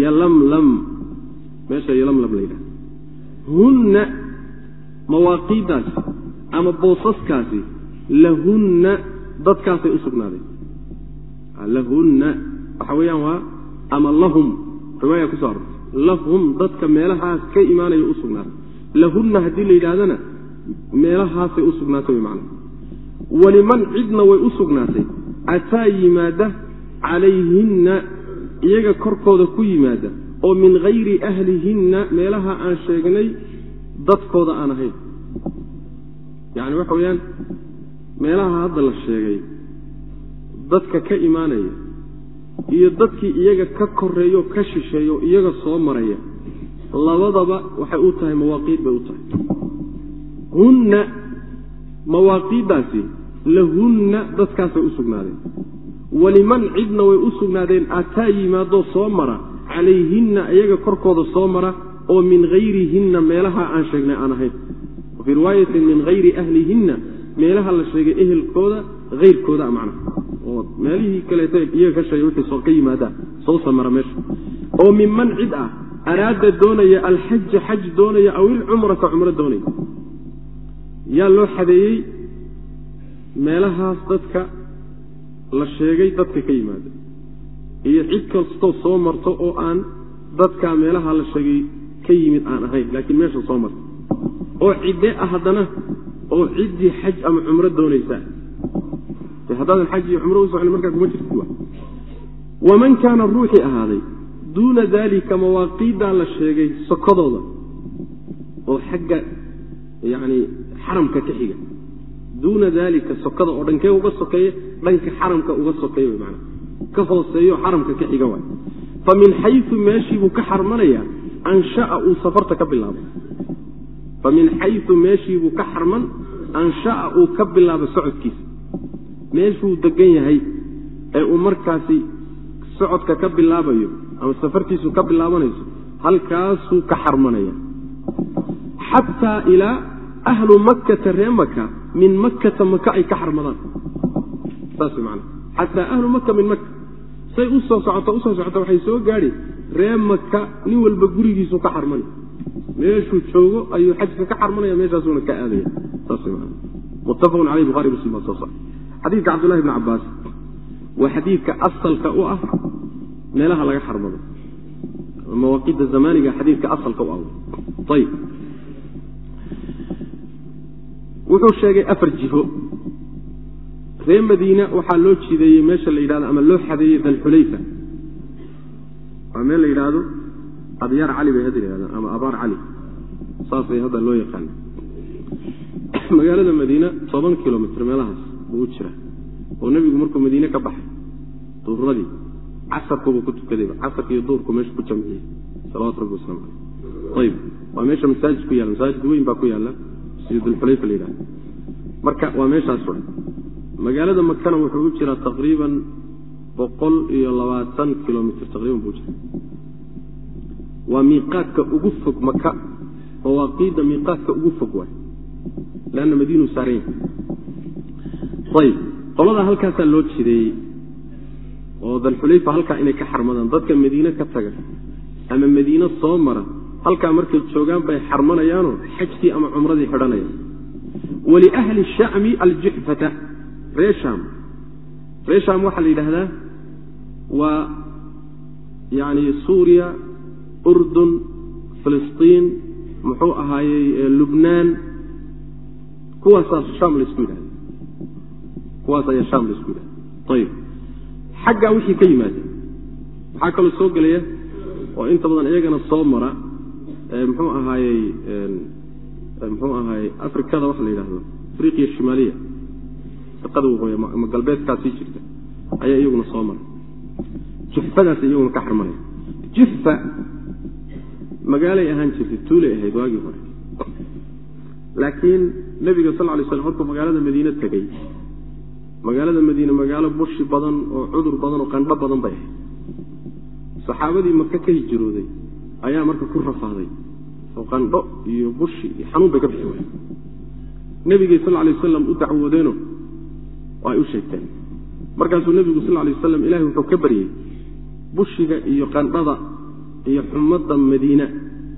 yalamlam. Meesha yalamlam la yidhaha hunna mawaaqiiddaasi ama boosaskaasi lahunna dadkaasay u sugnaadeen lahunna waxa weeyaan waa ama lahum. Riwaaya kuso arortay lahum dadka meelahaas ka imaanaya u sugnaaday lahunna haddii la yidhahdana meelahaasay u sugnaatay wy macana waliman cidna way u sugnaatay ataa yimaada calayhinna iyaga korkooda ku yimaada oo min hayri ahlihinna meelaha aan sheegnay dadkooda aan ahayn. Yacni waxa weeyaan meelaha hadda la sheegay dadka ka imaanaya iyo dadkii iyaga ka koreeyo ka shisheeyo iyaga soo maraya labadaba waxay u tahay mawaaqiid bay u tahay. Hunna mawaaqiiddaasi lahunna dadkaasay u sugnaadeen. Waliman cidna way u sugnaadeen ataa yimaadoo soo mara. Calayhinna iyaga korkooda soo mara oo min hayrihinna meelaha aan sheegnay aan ahayn. Fii riwaayatin min hayri ahlihinna meelaha la sheegay ehelkooda hayrkooda macnaha. Oo meelihii kaleeto iyaga ka sheegay wixii ka yimaadaan soo samara meesha. Oo minman cid ah araada doonaya alxaja xaj doonaya aw ilcumrata cumro doonaya. Yaa loo xadeeyey meelahaas dadka la sheegay dadka ka yimaada. Iyo cid kastoo soo marto oo aan dadka meelaha la sheegay ka yimid aan ahayn laakiin meesha soo marta oo ciddee ah haddana oo ciddii xaj ama cumro doonaysaa de haddaadan xaj iyo cumro u socon markaa kuma jirti wa waman kaana ruuxii ahaaday duuna daalika mawaaqiiddaa la sheegay sokodooda oo xagga yacni xaramka ka xiga duuna daalika sokada oo dhankee uga sokeeye dhanka xaramka uga sokeeye wy maanaa ka hooseeyo xaramka ka xiga waay fa min xayu meeshiibuu ka xarmanaya ansha'a uu safarta ka bilaabay. Fa min xayu meeshiibuu ka xarman ansha'a uu ka bilaabo socodkiisa. Meeshuu degan yahay ee uu markaasi socodka ka bilaabayo ama safartiisu ka bilaabanayso halkaasuu ka xarmanaya xataa ilaa ahlu makkata ree maka min makkata maka ay ka xarmadaan saas man xataa ahlu maka min maka say u soo socoto u soo socota waxay soo gaadhi ree maka nin walba gurigiisu ka xarmani meeshuu joogo ayuu xajka ka xarmanaya meeshaasuna ka aadaya. Muttafaqun caleyh buhari muslim baa soo sa xadiidka cabdullahi bni cabaas waa xadiidka asalka u ah meelaha laga xarmado mawaaqiidda zamaaniga xadiidka asalka u ah. Ayib wuxuu sheegay afar jiho. Reer madiina waxaa loo jideeyey meesha la yidhahdo ama loo xadeeyey dalxulayfa waa meel la yidhaahdo abyaar cali bay hadda yidhahdaan ama abaar cali saasay hadda loo yaqaana magaalada madiina toban kilomitr meelahaas buu u jira oo nebigu markuu madiine ka baxay duuradii casarkuuba ku tukadayba casarka iyo duurku meesha ku jamciyey salawatu rabbi waslamu caleyh ayib waa meesha masaajid ku yaalla masaajid weyn baa ku yaalla masjidulxulayfa la yidhahda marka waa meeshaas wa magaalada makana wuxuu u jiraa taqriiban boqol iyo labaatan kilomitr taqriiban buu jira waa miiqaadka ugu fog maka mawaaqiidda miiqaadka ugu fog waay. Leanna madiinuu saaran yahay ayib qoladaa halkaasaa loo jideeyey oo dalxulayfa halkaa inay ka xarmadaan. Dadka madiine ka taga ama madiine soo mara halkaa markay joogaan bay xarmanayaanoo xajkii ama cumradii xidhanayaan waliahli shami aljuxfata ree shaam ree shaam waxaa la yidhaahdaa waa yani suuriya urdun filistiin muxuu ahaayey lubnaan. Kuwaasaa shaam laysku yidhahda kuwaas ayaa shaam laysku yidhahda ayib xaggaa wixii ka yimaada. Waxaa kaloo soo gelaya? Oo inta badan iyagana soo mara muxuu ahaayey muxuu ahaayey afrikada waxa la yidhahdo afriqiya shimaaliya firqada waqooyi ama galbeedkaasii jirta. Ayaa iyaguna soo maray. Juxfadaas iyaguna ka xarmanaya juxfa magaalay ahaan jirtay tuulay ahayd waagii hore. Laakiin nebiga sal lay slam markuu magaalada madiine tegey magaalada madiine magaalo bushi badan oo cudur badan oo qandho badan bay ahayd. Saxaabadii maka ka hijrooday ayaa marka ku rafaaday oo qandho iyo bushi iyo xanuun bay ka bixi wayen nebigay sal lay wasalam u dacwoodeeno ay u sheegteen. Markaasuu nebigu sal lay wasalam ilahay wuxuu ka baryey bushiga iyo qandhada iyo xumadda madiina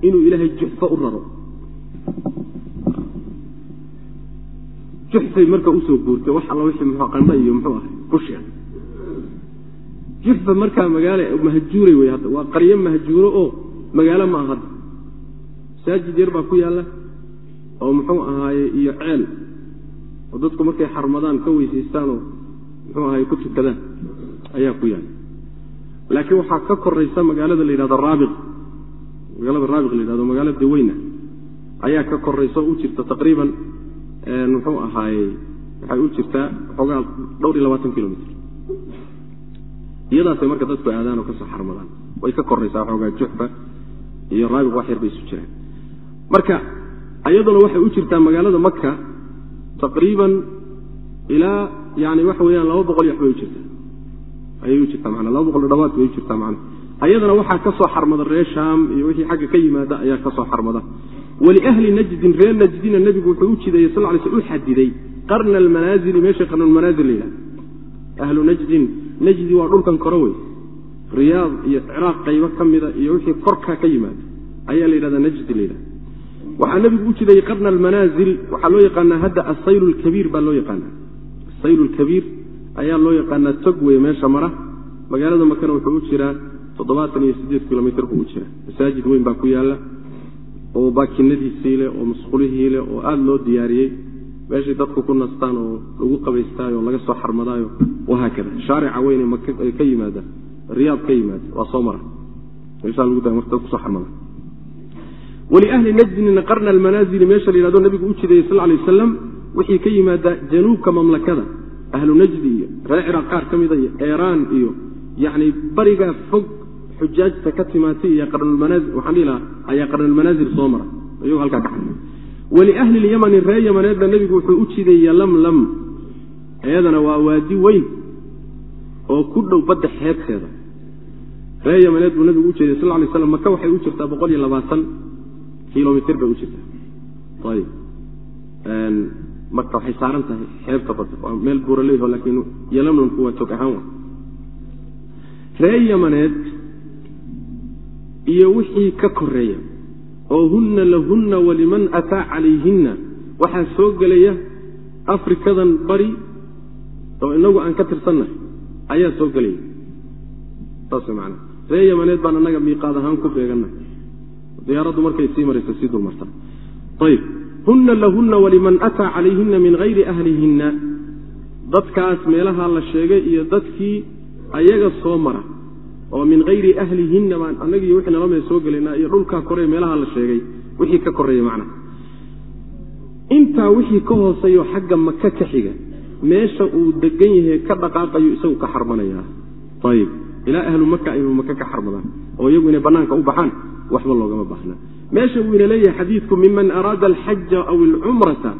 inuu ilaahay juxfa u raro. Juxfay marka u soo guurtay wax alla wixii muxuu qandha iyo muxuu ahay bushiga. Juxfa markaa magaala mahjuuray wey hadda waa qaryo mahjuuro oo magaalo ma aha. Masaajid yar baa ku yaalla oo muxuu ahaaye iyo ceel. Oo dadku markay xarmadaan ka weysaystaan oo muxuu ahaye ku tukadaan ayaa ku yaalla. Laakiin waxaa ka koraysa magaalada la yidhahdo raabiq. Magaalada raabiq la yidhahdo magaalo daweyna ayaa ka koraysa oo u jirta taqriiban muxuu ahaaye waxay u jirtaa xoogaa dhowr iyo labaatan kilomitr iyadaasay marka dadku aadaan oo ka soo xarmadaan. Way ka koraysaa xoogaa juxfa iyo raabiq wax yar bay isu jiraan marka iyaduna waxay u jirtaa magaalada maka taqriiban ilaa yani waxa weyaan laba boqol iyo waxbay u jirtaa. Ayay u jirtaa mana laba boqol dhawaad bay u jirtaa mana ayadana waxaa ka soo xarmada reer shaam iyo wixii xagga ka yimaada ayaa ka soo xarmada. Waliahli najdin reer najdina nebigu wuxuu u jideeyey sal lay sl u xadiday qarna almanaazili meesha qarnulmanaazil la yidhahda ahlu najdin najdi waa dhulkan kore wey riyaad iyo ciraaq qaybo ka mida iyo wixii korkaa ka yimaada ayaa la yidhahda najdi la yidhahda waxaa nebigu u jideeyey qarna almanaazil waxaa loo yaqaanaa hadda asayl lkabiir baa loo yaqaanaa. Asayl lkabiir ayaa loo yaqaanaa tog wey meesha mara. Magaalada makana wuxuu u jiraa toddobaatan iyo siddeed kilomitr buu u jiraa. Masaajid weyn baa ku yaalla oo baakinadiisii leh oo musqulihii leh oo aada loo diyaariyey. Meeshay dadku ku nastaan oo lagu qabaystaayo oo laga soo xarmadaayo wahaakada. Shaarica maka ka yimaada riyaad ka yimaada waa soo mara waliahli najdina qarna almanaazili meesha la yihahdo nabigu u jideeyey sal lay wasalam wixii ka yimaada januubka mamlakada. Ahlu najdi iyo reer ciraaq qaar ka mida iyo eeraan iyo yani barigaa fog xujaajta ka timaatay iyo waxaan dhihi lahaa ayaa qarnulmanaazil soo mara iyagoo halkaa ka xarmay. Waliahli lyamani reer yamaneedna nebigu wuxuu u jideeya lamlam. Iyadana waa waadi weyn oo ku dhow badda xeebteeda reer yamaneed buu nabigu u jeediyey sal lay slam maka waxay u jirtaa boqol iyo labaatan kilomitr bay u jirtaa. Ayib. Marka waxay saaran tahay xeebta badda waa meel buuraleyho laakiin yolamlamku waa tog ahaan wa reer yamaneed iyo wixii ka koreeya oo hunna lahunna waliman ataa calayhinna waxaa soo gelaya afrikadan bari oo inagu aan ka tirsannahay ayaa soo gelaya. Saas man ree yamaneed baan annaga miiqaad ahaan ku beegannahay diyaaraddu markay sii maraysa sii dulmartaa ayib hunna lahunna waliman ataa calayhinna min hayri ahlihinna. Dadkaas meelahaa la sheegay iyo dadkii ayaga soo mara oo min hayri ahlihinna baan annagiiyo wixii nala mee soo gelaynaa iyo dhulkaa koree meelaha la sheegay wixii ka koreeya macna. Intaa wixii ka hooseeyo xagga maka ka xiga meesha uu degan yahay ka dhaqaaqayo isagu ka xarmanayaa. Ayib ilaa ahlu maka ayuu maka ka xarmadaan oo iyagu inay bannaanka u baxaan waxba loogama baahna. Meesha uu ina leeyahay xadiidku miman araada alxaja aw alcumrata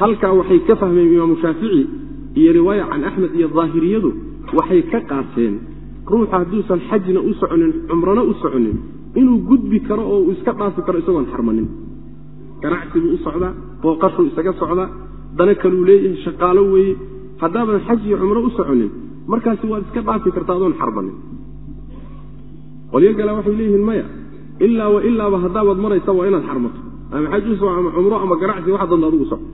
halkaa waxay ka fahmeen imaamu shaafici iyo riwaaya can axmed iyo daahiriyadu waxay ka qaateen ruuxa hadduusan xajna u soconin cumrana u soconin inuu gudbi karo oo uu iska dhaafi karo isagoon xarmanin. Ganacsi buu u socdaa booqashuu isaga socdaa dana kaluu leeyahay shaqaalo weeye. Haddaaban xaj iyo cumro u soconin markaasi waad iska dhaafi kartaa adoon xarmanin qolyo kale waxay leeyihiin maya ilaa wa ilaaba haddaabaad maraysa waa inaad xarmato. Ama xaj u soco ama cumro ama ganacsi wax danta adugu soco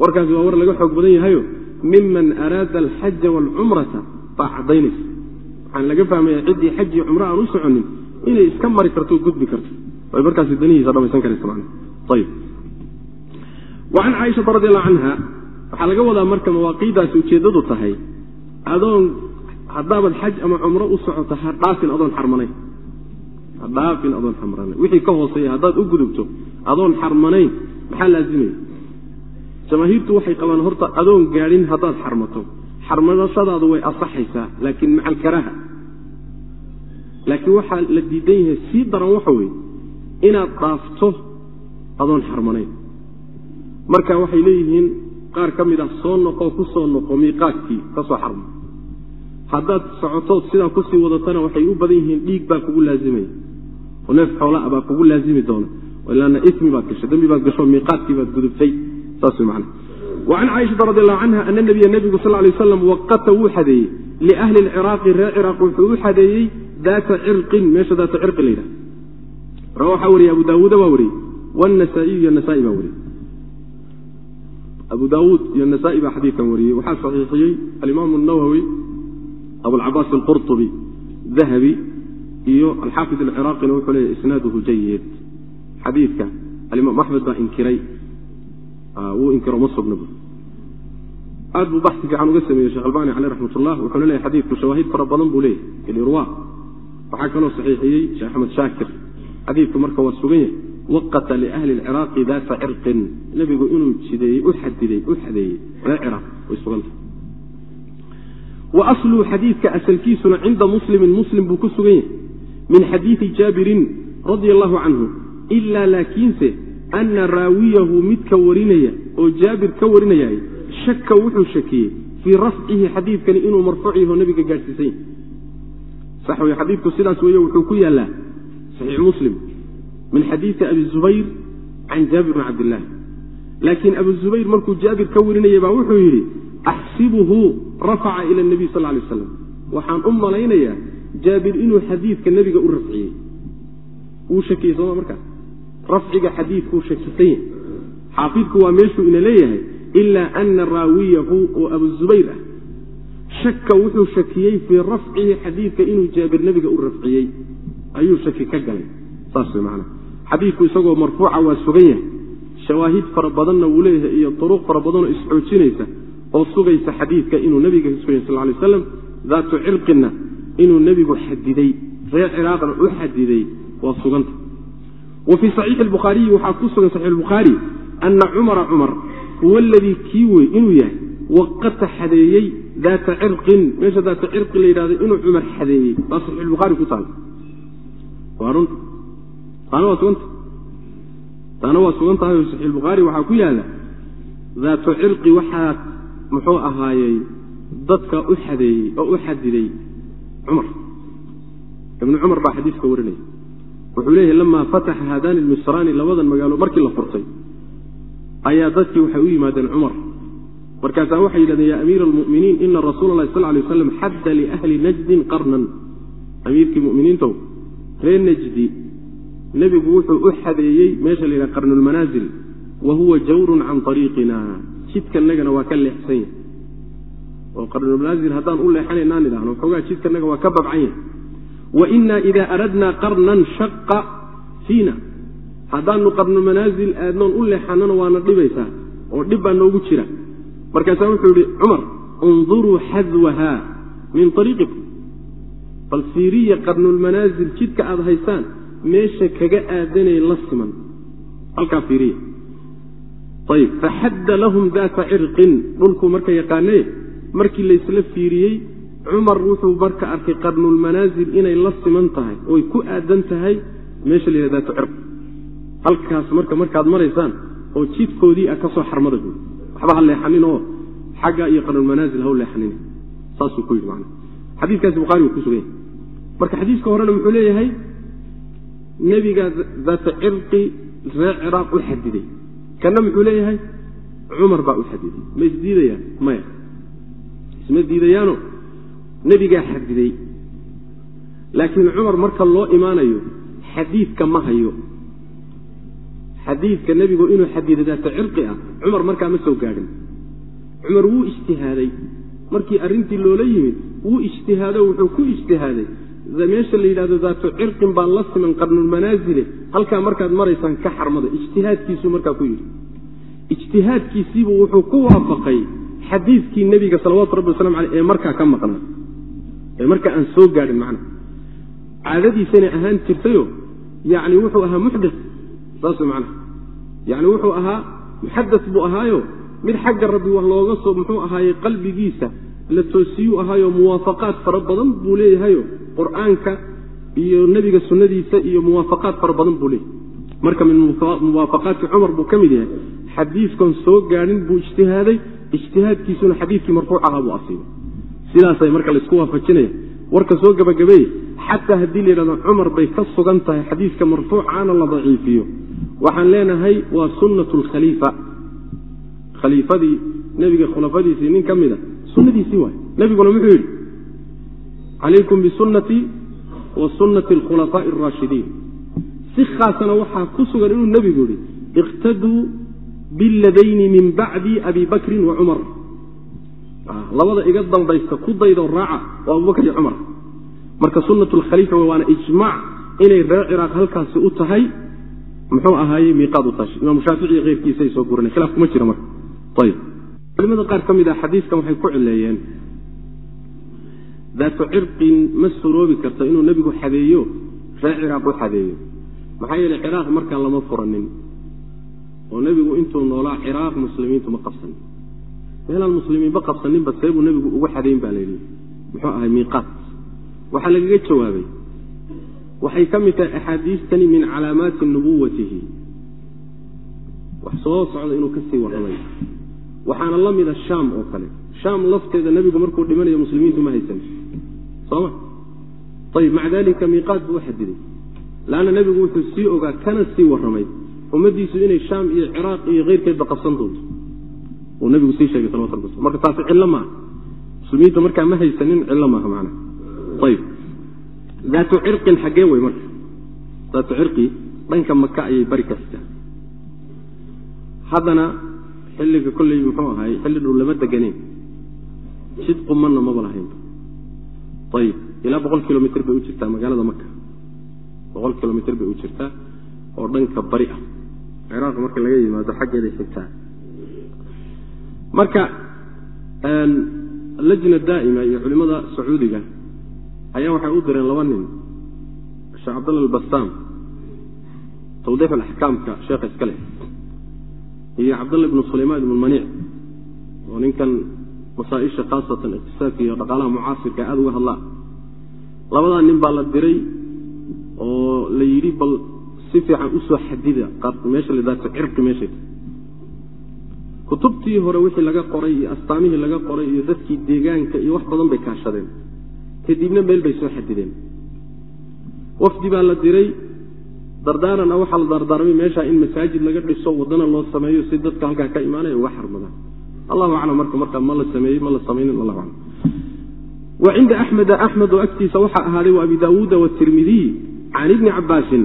warkaasi waa war laga xoog badan yahayo. Miman araada alxaja waalcumrata baa caddaynaysa waxaan laga fahmaya ciddii xaj iyo cumro aan u soconin inay iska mari karto o gudbi karto. Ay markaasi danihiisa dhamaysan karaysa man ayib wa can caaishata radi allahu canha waxaa laga wadaa marka mawaaqiiddaasi ujeeddadu tahay adoon haddaabaad xaj ama cumro u socoto ha adoon xarmanayn hadhaafin adoon xarmanayn wixii ka hooseeya haddaad u gudubto adoon xarmanayn maxaa laazimaya jamaahiirtu waxay qabaan horta adoon gaadhin haddaad xarmato. Xarmadashadaadu way asaxaysaa laakiin maca alkaraaha laakiin waxaa la diidan yahay sii daran waxa weeye inaad dhaafto adoon xarmanayn. Marka waxay leeyihiin qaar ka mid ah soo noqo ku soo noqo miiqaadkii ka soo xarmo. Haddaad socotood sidaa ku sii wadatana waxay u badan yihiin dhiig baa kugu laazimaya oo neef xoolaa baa kugu laazimi doona. Ilaana ismi baad gashay dembi baad gasho miiqaadkii baad gudubtay. Saas macana wacan caaishata radi allahu canha ana nabiya nebigu sal lay slam waqata wuu xadeeyey. Liahli lciraaqi reer ciraaq wuxuu u xadeeyey daata cirqin meesha daata cirqi la yidhaha waxaa wariyey abu daawuuda baa wariyey. Wnasaa-iyu iyo nasaa-i baa wariyey abu daawuud iyo nasaa-i baa xadiidkan wariyey. Waxaa saxiixiyey alimaamu nawowi abulcabaas alqurطubi dahabi iyo alxaafid alciraaqina wuxuu leeyahy isnaaduhu jayid xadiidka alimaam axmed baa inkiray. Wuu inkiro ma sugna aad buu baxsi fiican uga sameeyey shekh albani caleyh raxmat ullah wuxuuna leeyahy xadiidku shawaahid fara badan buu leeyahy ilirwa waxaa kaloo saxiixiyey sheekh axmed shaakir. Xadiidku marka waa sugan yahay waqata liahli lciraaqi daata cirqin nebigu inuu jideeyey u xadiday u xadeeyey. Reer ciraaq way sugantah wa asluu xadiidka asalkiisuna cinda muslimin muslim buu ku sugan yahay. Min xadiidi jaabirin radia allahu canhu ilaa laakiinse ana raawiyahu midka warinaya oo jaabir ka warinaya shaka wuxuu shakiyey fii rafcihi xadiidkani inuu marfuuc yaho nebiga gaadhsiisan yahay sax wey xadiidku sidaas weeye wuxuu ku yaallaa saxiix muslim min xadiidi abi zubayr can jaabir bn cabdillaah laakiin abu zubayr markuu jaabir ka warinayay baa wuxuu yidhi axsibuhu rafaca ila nabiy sal lay aslam waxaan u malaynayaa jaabir inuu xadiidka nebiga u rafciyey wuu shakiyey sooma markaas rafciga xadiidkuu shakisan yahay xaafidku waa meeshuu ina leeyahay ilaa ana raawiyahu oo abu zubayr ah shaka wuxuu shakiyey fii rafcihi xadiidka inuu jaabir nebiga u rafciyey ayuu shaki ka galay xadiidku isagoo marfuuca waa sugan yahay. Shawaahid fara badanna wuu leeyahay iyo duruq fara badanoo isxoojinaysa oo sugaysa xadiidka inuu nebiga sugay sal lay aslam daatu cirqinna inuu nebigu xadiday. Reer ciraaqna u xadiday waa suganta. Wa fii saxiixi lbukhaariyi waxaa ku sugan saxiix lbukhaari ana cumara cumar huwa aladii kii wey inuu yahay waqata xadeeyey daata cirqin meesha daata cirqi la yidhahdo inuu cumar xadeeyey. Baa saxiixulbukhaari ku taala taana waa suganta taana waa sugan tahay oo saxiixulbukhaari waxaa ku yaalla daatu cirqi waxaa muxuu ahaayey dadka u xadeeyey oo u xadiday cumar. Ibnu cumar baa xadiiska warinaya. Wuxuu leeyahy lamaa fataxa haadani lmisraani labadan magaalo markii la furtay ayaa dadkii waxay u yimaadeen cumar. Markaasaa waxay yidhahdeen yaa amiira almu'miniin ina rasuula allahi sal lay waslam xadda liahli najdin qarnan. Amiirkii muminiintow reer najdi nebigu wuxuu u xadeeyey meesha la yidhaha qarnulmanaasil wa huwa jawrun can ariiqina jidkanagana waa ka leexsan yahy oo qarnulmanaasil haddaan u leexanaynaan idhahno waxoogaa jidkanaga waa ka babcan yahy wa ina ida aradnaa qarnan shaqa fiina. Haddaanu qarnulmanaasil aadnoon u leexanana waana dhibaysaa oo dhib baa noogu jira. Markaasaa wuxuu yihi cumar unduruu xadwaha min ariiqikum bal fiiriya qarnulmanaasil jidka aad haysaan meesha kaga aadanay la siman. Halkaa fiiriya ayib faxadda lahum daata cirqin dhulkuu marka yaqaanee markii laysla fiiriyey cumar wuxuu marka arkay qarnulmanaasil inay la siman tahay oy ku aadan tahay meesha la daatu cirq halkaas marka markaad maraysaan oo jidkoodii ah ka soo xarmada buui waxba ha leexanin oo xagga iyo qarnulmanaasil ha u leexanin. Saasuu ku yidhi man xadiikaasi bukhari uu ku sugan yahay marka xadiiska horena muxuu leeyahay nebiga daata cirqi reer ciraaq u xadiday. Kanna muxuu leeyahay? Cumar baa u xadiday. Ma isdiidayaan maya. Isma diidayaano? Nebigaa xadiday. Laakiin cumar marka loo imaanayo xadiidka ma hayo. Xadiidka nebigu inuu xadiday daata cirqi ah cumar markaa ma soo gaadhin. Cumar wuu ijtihaaday. Markii arrintii loola yimid wuu ijtihaado wuxuu ku ijtihaaday meesha la yidhahdo daatu cirqin baa la siman qarnulmanaasile halkaa markaad maraysaan ka xarmada ijtihaadkiisuu markaa ku yidhi. Ijtihaadkiisiibuu wuxuu ku waafaqay xadiidkii nebiga salawatu rabbi waslamu aleyh ee markaa ka maqnaa ee markaa aan soo gaadhin macnaha. Caadadiisanay ahaan jirtayo yani wuxuu ahaa muxdas saas macnaha. Yani wuxuu ahaa muxadas buu ahaayo mid xagga rabbi wax looga soo muxuu ahaaye qalbigiisa la toosiyuu ahaayo muwaafaqaad fara badan buu leeyahayo qur'aanka iyo nebiga sunnadiisa iyo muwaafaqaad fara badan buu leeyahay. Marka min muwaafaqaadki cumar buu ka mid yahay xadiidkan soo gaadhin buu ijtihaaday ijtihaadkiisuna xadiidkii marfuuc ahaa buu asiibay. Sidaasay marka la isku waafajinaya. Warka soo gebagabeeye xataa haddii la yidhahdo cumar bay ka sugan tahay xadiidka marfuucaana la daciifiyo. Waxaan leenahay waa sunnat lkhaliifa khaliifadii nebiga khulafadiisii nin ka mid a sunnadiisii waay nebiguna muxuu yidhi calaykum bisunnatii wa sunnati alkhulafaa'i araashidiin si khaasana waxaa ku sugan inuu nebigu yidhi iqtaduu biladayni min bacdi abi bakrin wa cumar labada iga dambaysta ku daydoo raaca waa abubakr iyo cumar marka sunnat lkhaliifa waana ijmaac inay reer ciraaq halkaasi u tahay muxuu ahaaye miiqaad u tahay. Imaamu shaafici iyo keyrkiisa ay soo guranay khilaaf kuma jira marka. Ayib culimada qaar ka mid ah xadiiskan waxay ku cileeyeen daatu cirqin ma suroobi karto inuu nebigu xadeeyo reer ciraaq u xadeeyo. Maxaa yeeley ciraaq markaan lama furanin oo nebigu intuu noolaa ciraaq muslimiintu ma qabsanin meelaan muslimiinba qabsaninba seebuu nebigu ugu xadayn baa layidhi muxuu ahay miiqaat waxaa lagaga jawaabay waxay ka mid tahay axaadiistani min calaamaati nubuwatihi. Wax soo socda inuu ka sii warramay. Waxaana la mida shaam oo kale shaam lafteeda nebigu markuu dhimanayo muslimiintu ma haysan. Sooma? Ayib maca dalika miiqaat buu u xadiday laanna nebigu wuxuu sii ogaa kana sii warramay ummaddiisu inay shaam iyo ciraaq iyo keyrkeedba qabsan doonto. Uu nebigu sii sheegay salawatu rabbi waslam marka taasi cillo maaha. Muslimiinta markaa ma haysanin cillo maaha macnaha. Ayib daatu cirqin xaggee wey marka. Daatu cirqi dhanka maka ayay bari ka xitaa haddana xilliga kolley muxuu ahaay xilli dhow lama deganeen jid qumanna maba lahaynba ayib ilaa boqol kilomitr bay u jirtaa magaalada maka boqol kilomitr bay u jirtaa oo dhanka bari ah. Ciraaq marka laga yimaado xaggeeday xigtaa. Marka lajna daa'ima iyo culimmada sacuudiga ayaa waxay u direen laba nin sheekh cabdalla albasaam tawdiix alaxkaamka sheekha iska leh iyo cabdalla ibnu sulaymaan ibnu maniic oo ninkan masaaisha khaasatan iqtisaadka iyo dhaqaalaha mucaasirka aada uga hadlaa. Labadaa nin baa la diray oo la yidhi bal si fiican u soo xadida meesha la daato cirqi meeshay kutubtii hore wixii laga qoray iyo astaamihii laga qoray iyo dadkii deegaanka iyo wax badan bay kaashadeen. Kadibna meel bay soo xadideen. Wafdi baa la diray dardaarana waxaa la dardaarmay meesha in masaajid laga dhiso wadana loo sameeyo si dadka halkaa ka imaanaya uga xarmadaan allahu aclam marka markaa ma la sameeyey ma la samaynin allahu aclam. Wa cinda axmeda axmed oo agtiisa waxaa ahaaday wa abi daawuuda watirmidiy can ibni cabaasin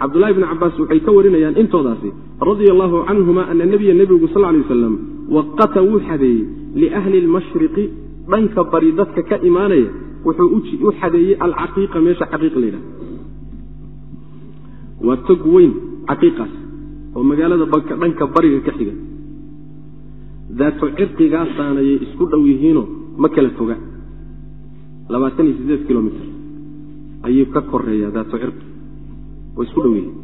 cabdulahi bni cabaas waxay ka warinayaan intoodaasi radia allahu canhuma ana nabiya nebigu sal lay wasalam waqata wuu xadeeyey liahli lmashriqi dhanka bari dadka ka imaanaya wuxuu u xadeeyey alcaqiiqa meesha caqiiq la yidhaha waa tog weyn caqiiqaas oo magaalada dhanka bariga ka xiga daato cirqigaasaanayay isku dhow yihiinoo ma kala foga. labaatan iyo sideed kilomitr ayuu ka koreeyaa daato cirqi oo isku dhow yihiin.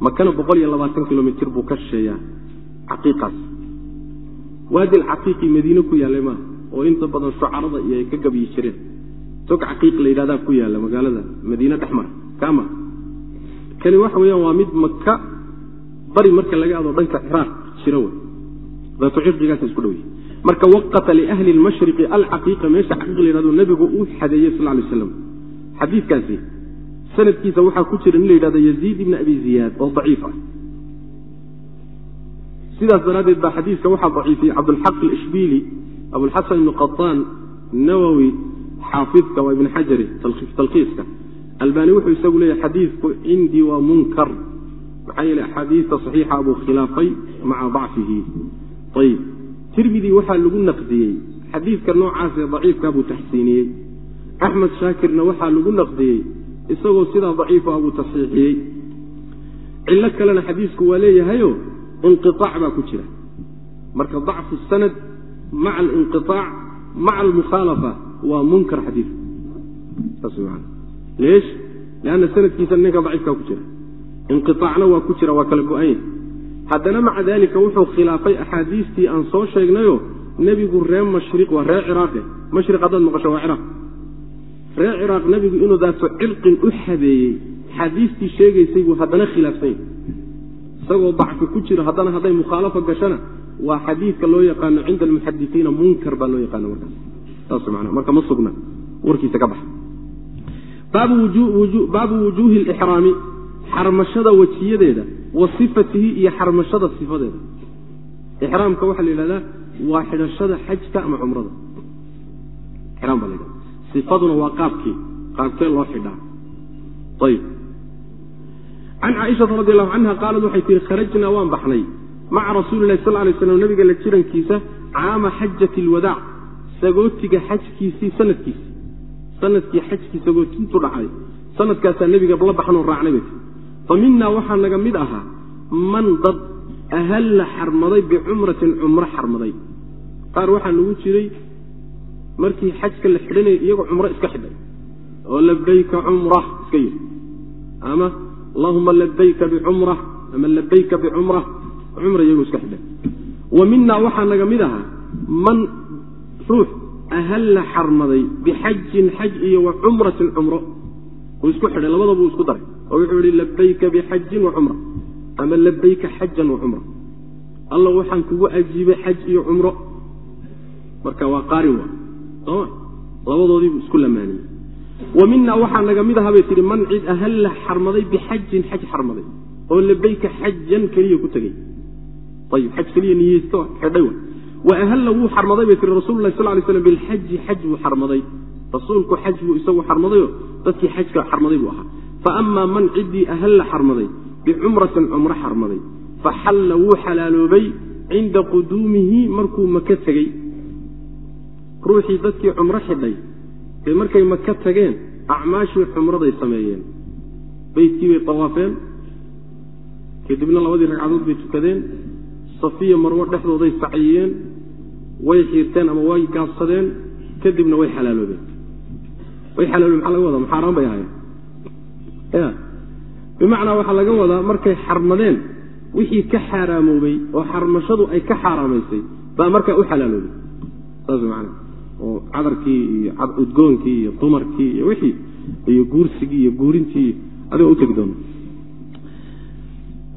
Makana boqol iyo labaatan kilomitr buu ka shisheeyaa caqiiqaas. Waadi alcaqiiqi madiine ku yaallay maaha oo inta badan shucarada iyo ay ka gabyi jireen. Tog caqiiq la yidhahdaa ku yaalla magaalada madiine dhexmar kama kani waxa weeyaan waa mid maka bari marka laga ado dhanka ciraaq jira wey daatu cirqigaasa isku dhow. Yihi marka waqata liahli lmashriqi alcaqiiqa meesha caqiiq la yhahdo nebigu uu xadeeyey sal lay aslam xadiidkaasi sanadkiisa waxaa ku jira nin la yidhahdo yaziid ibni abi ziyaad oo daciif ah. Sidaas daraaddeed baa xadiidka waxaa daciifiyey cabdulxaq alishbiili abulxasan ibnu qataan nawowi xaafidka waa ibn xajari talkiiska albani wuxuu isagu leeyahy xadiidku cindii waa munkar. Maxaa yeele axaadiista saxiixa buu khilaafay maca dacfihi ayib tirmidi waxaa lagu naqdiyey. Xadiidka noocaasee daciifkaa buu taxsiiniyey axmed shaakirna waxaa lagu naqdiyey isagoo sidaa daciifa buu tasxiixiyey cillo kalena xadiisku waa leeyahayo inqiaac baa ku jira. Marka dacfu sanad maca alinqiaac maca almukhaalafa waa munkar xadiidku leesh leanna sanadkiisa ninka daciifkaa ku jira. Inqiaacna waa ku jira waa kala go-anya haddana maca daalika wuxuu khilaafay axaadiistii aan soo sheegnayo nebigu ree mashriq waa ree ciraaqe mashriq haddaad maqasho waa ciraaq. Ree ciraaq nebigu inuu daato cirqin u xadeeyey xadiistii sheegaysay buu haddana khilaafsany isagoo dacfi ku jiro haddana hadday mukhaalafa gashana waa xadiidka loo yaqaano cinda almuxadisiina munkar baa loo yaqaana markaas. Saas man marka ma sugna. Warkiisa ka baxa. Baabu wujuuhi lixraami xarmashada wejiyadeeda wa sifatihi iyo xarmashada sifadeeda ixraamka waxaa la yidhahdaa waa xidhashada xajka ama cumrada. Ixraam baa la yidhahda sifaduna waa qaabkii. Qaabkee loo xidhaa. Ayib can caaishata radi allahu canha qaalad waxay tihi kharajnaa waan baxnay maca rasuuli lahi sal lay slam nabiga la jirankiisa caama xajati alwadaac sagootiga xajkiisii sanadkiisi sannadkii xajkii sagootintu dhacay sanadkaasaa nebiga la baxnoo raacnay bay fa minaa waxaa naga mid ahaa man dad ahalla xarmaday bicumratin cumro xarmaday. Qaar waxaa nagu jiray markii xajka la xidhanayay iyagoo cumro iska xidhay. Oo labayka cumra iska yidhi. Ama allahuma labayka bicumra ama labayka bicumra cumra iyagoo iska xidhay. Wa minaa waxaa naga mid ahaa man ruux ahalla xarmaday bixajin xaj iyo wa cumratin cumro uu isku xidhay labadabuu isku daray. Oo wuxuu yihi labayka bixajin wa cumra. Ama labayka xajan wa cumra. Alla waxaan kugu ajiibay xaj iyo cumro. Marka waa qaarin wa sooma labadoodiibuu isku lamaaniyey. Wa minaa waxaa naga mid ahaa bay tihi man cid ahalla xarmaday bixajin xaj xarmaday. Oo labayka xajan keliya ku tegey ayib xaj keliya niyeysto xidhay wa. Wa ahalla wuu xarmaday bay tihi rasul lah sal lay slam bilxaji xaj buu xarmaday rasuulku xaj buu isagu xarmadayo dadkii xajka xarmaday buu ahaa. Fa amaa man ciddii ahalla xarmaday bicumratin cumro xarmaday. Fa xalla wuu xalaaloobay cinda quduumihi markuu maka tegey. Ruuxii dadkii cumro xidhay dee markay maka tageen acmaashii cumraday sameeyeen. Beydkii bay tawaafeen. Kadibna labadii ragcadood bay tukadeen. Safiya marwo dhexdooday saciyeen. Way xiirteen ama way gaabsadeen. Kadibna way xalaaloobeen way xalaaloobeen maxaa laga wadaa? Maxaaraan bay ahaayeen ya. Bimacnaa waxaa laga wadaa markay xarmadeen wixii ka xaaraamoobay oo xarmashadu ay ka xaaraamaysay baa markaa u xalaaloobay saas maana oo cadarkii iyo udgoonkii iyo dumarkii iyo wixii iyo guursigii iyo guurintii adigoo utegi doona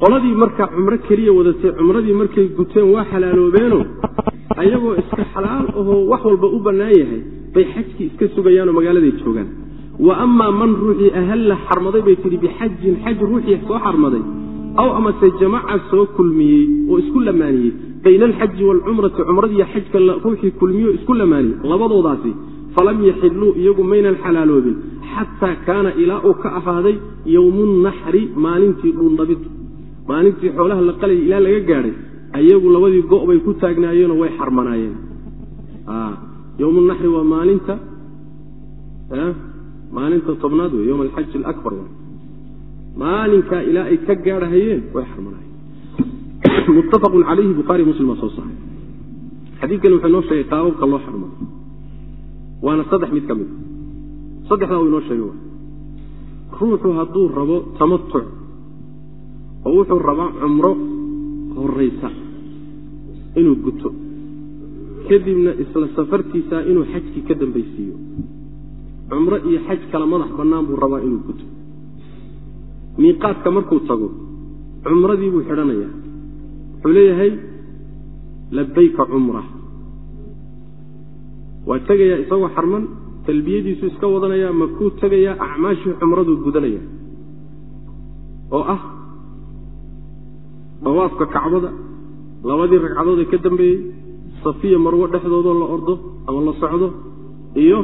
qoladii marka cumro keliya wadatay cumradii markay guteen waa xalaaloobeeno ayagoo iska xalaal ahoo wax walba u bannaan yahay bay xajkii iska sugayaanoo magaaladay joogaan. Wa amaa man ruuxii ahalla xarmaday bay tidhi bixajin xaj ruuxii soo xarmaday aw amase jamaca soo kulmiyey oo isku lamaaniyey. Bayna alxaji waalcumrati cumradiiyo xajka ruuxii kulmiye oo isku lamaaniyey labadoodaasi falam yaxilluu iyagu maynan xalaaloobin xataa kaana ilaa uu ka ahaaday yowmunnaxri maalintii dhuundhabid maalintii xoolaha la qalayay ilaa laga gaadhay ayagu labadii go' bay ku taagnaayeenoo way xarmanaayeen yowmunaxri waa maalinta maalinta tobnaad wey yowm alxaji alabar maalinkaa ilaa ay ka gaadhahayeen way xarmanaayeen muttafaqun calayhi bukhaari muslim baa soo saaray xadiidkani wuxuu inoo sheegay qaababka loo xarmado waana saddex mid ka mid saddexdaa uu inoo sheegay ruuxu hadduu rabo tamatuc oo wuxuu rabaa cumro horaysa inuu guto kadibna isla safartiisaa inuu xajkii ka dambaysiiyo. Cumro iyo xaj kala madax bannaan buu rabaa inuu guto. Miiqaadka markuu tago cumradii buu xidhanayaa. Wuxuu leeyahay labayka cumra. Waa tegayaa isagoo xarman talbiyadiisu iska wadanayaa makuu tegayaa acmaashii cumraduu gudanaya. Oo ah dawaafka kacbada labadii ragcadood ee ka dambeeyey safiya marwo dhexdoodoo la ordo ama la socdo iyo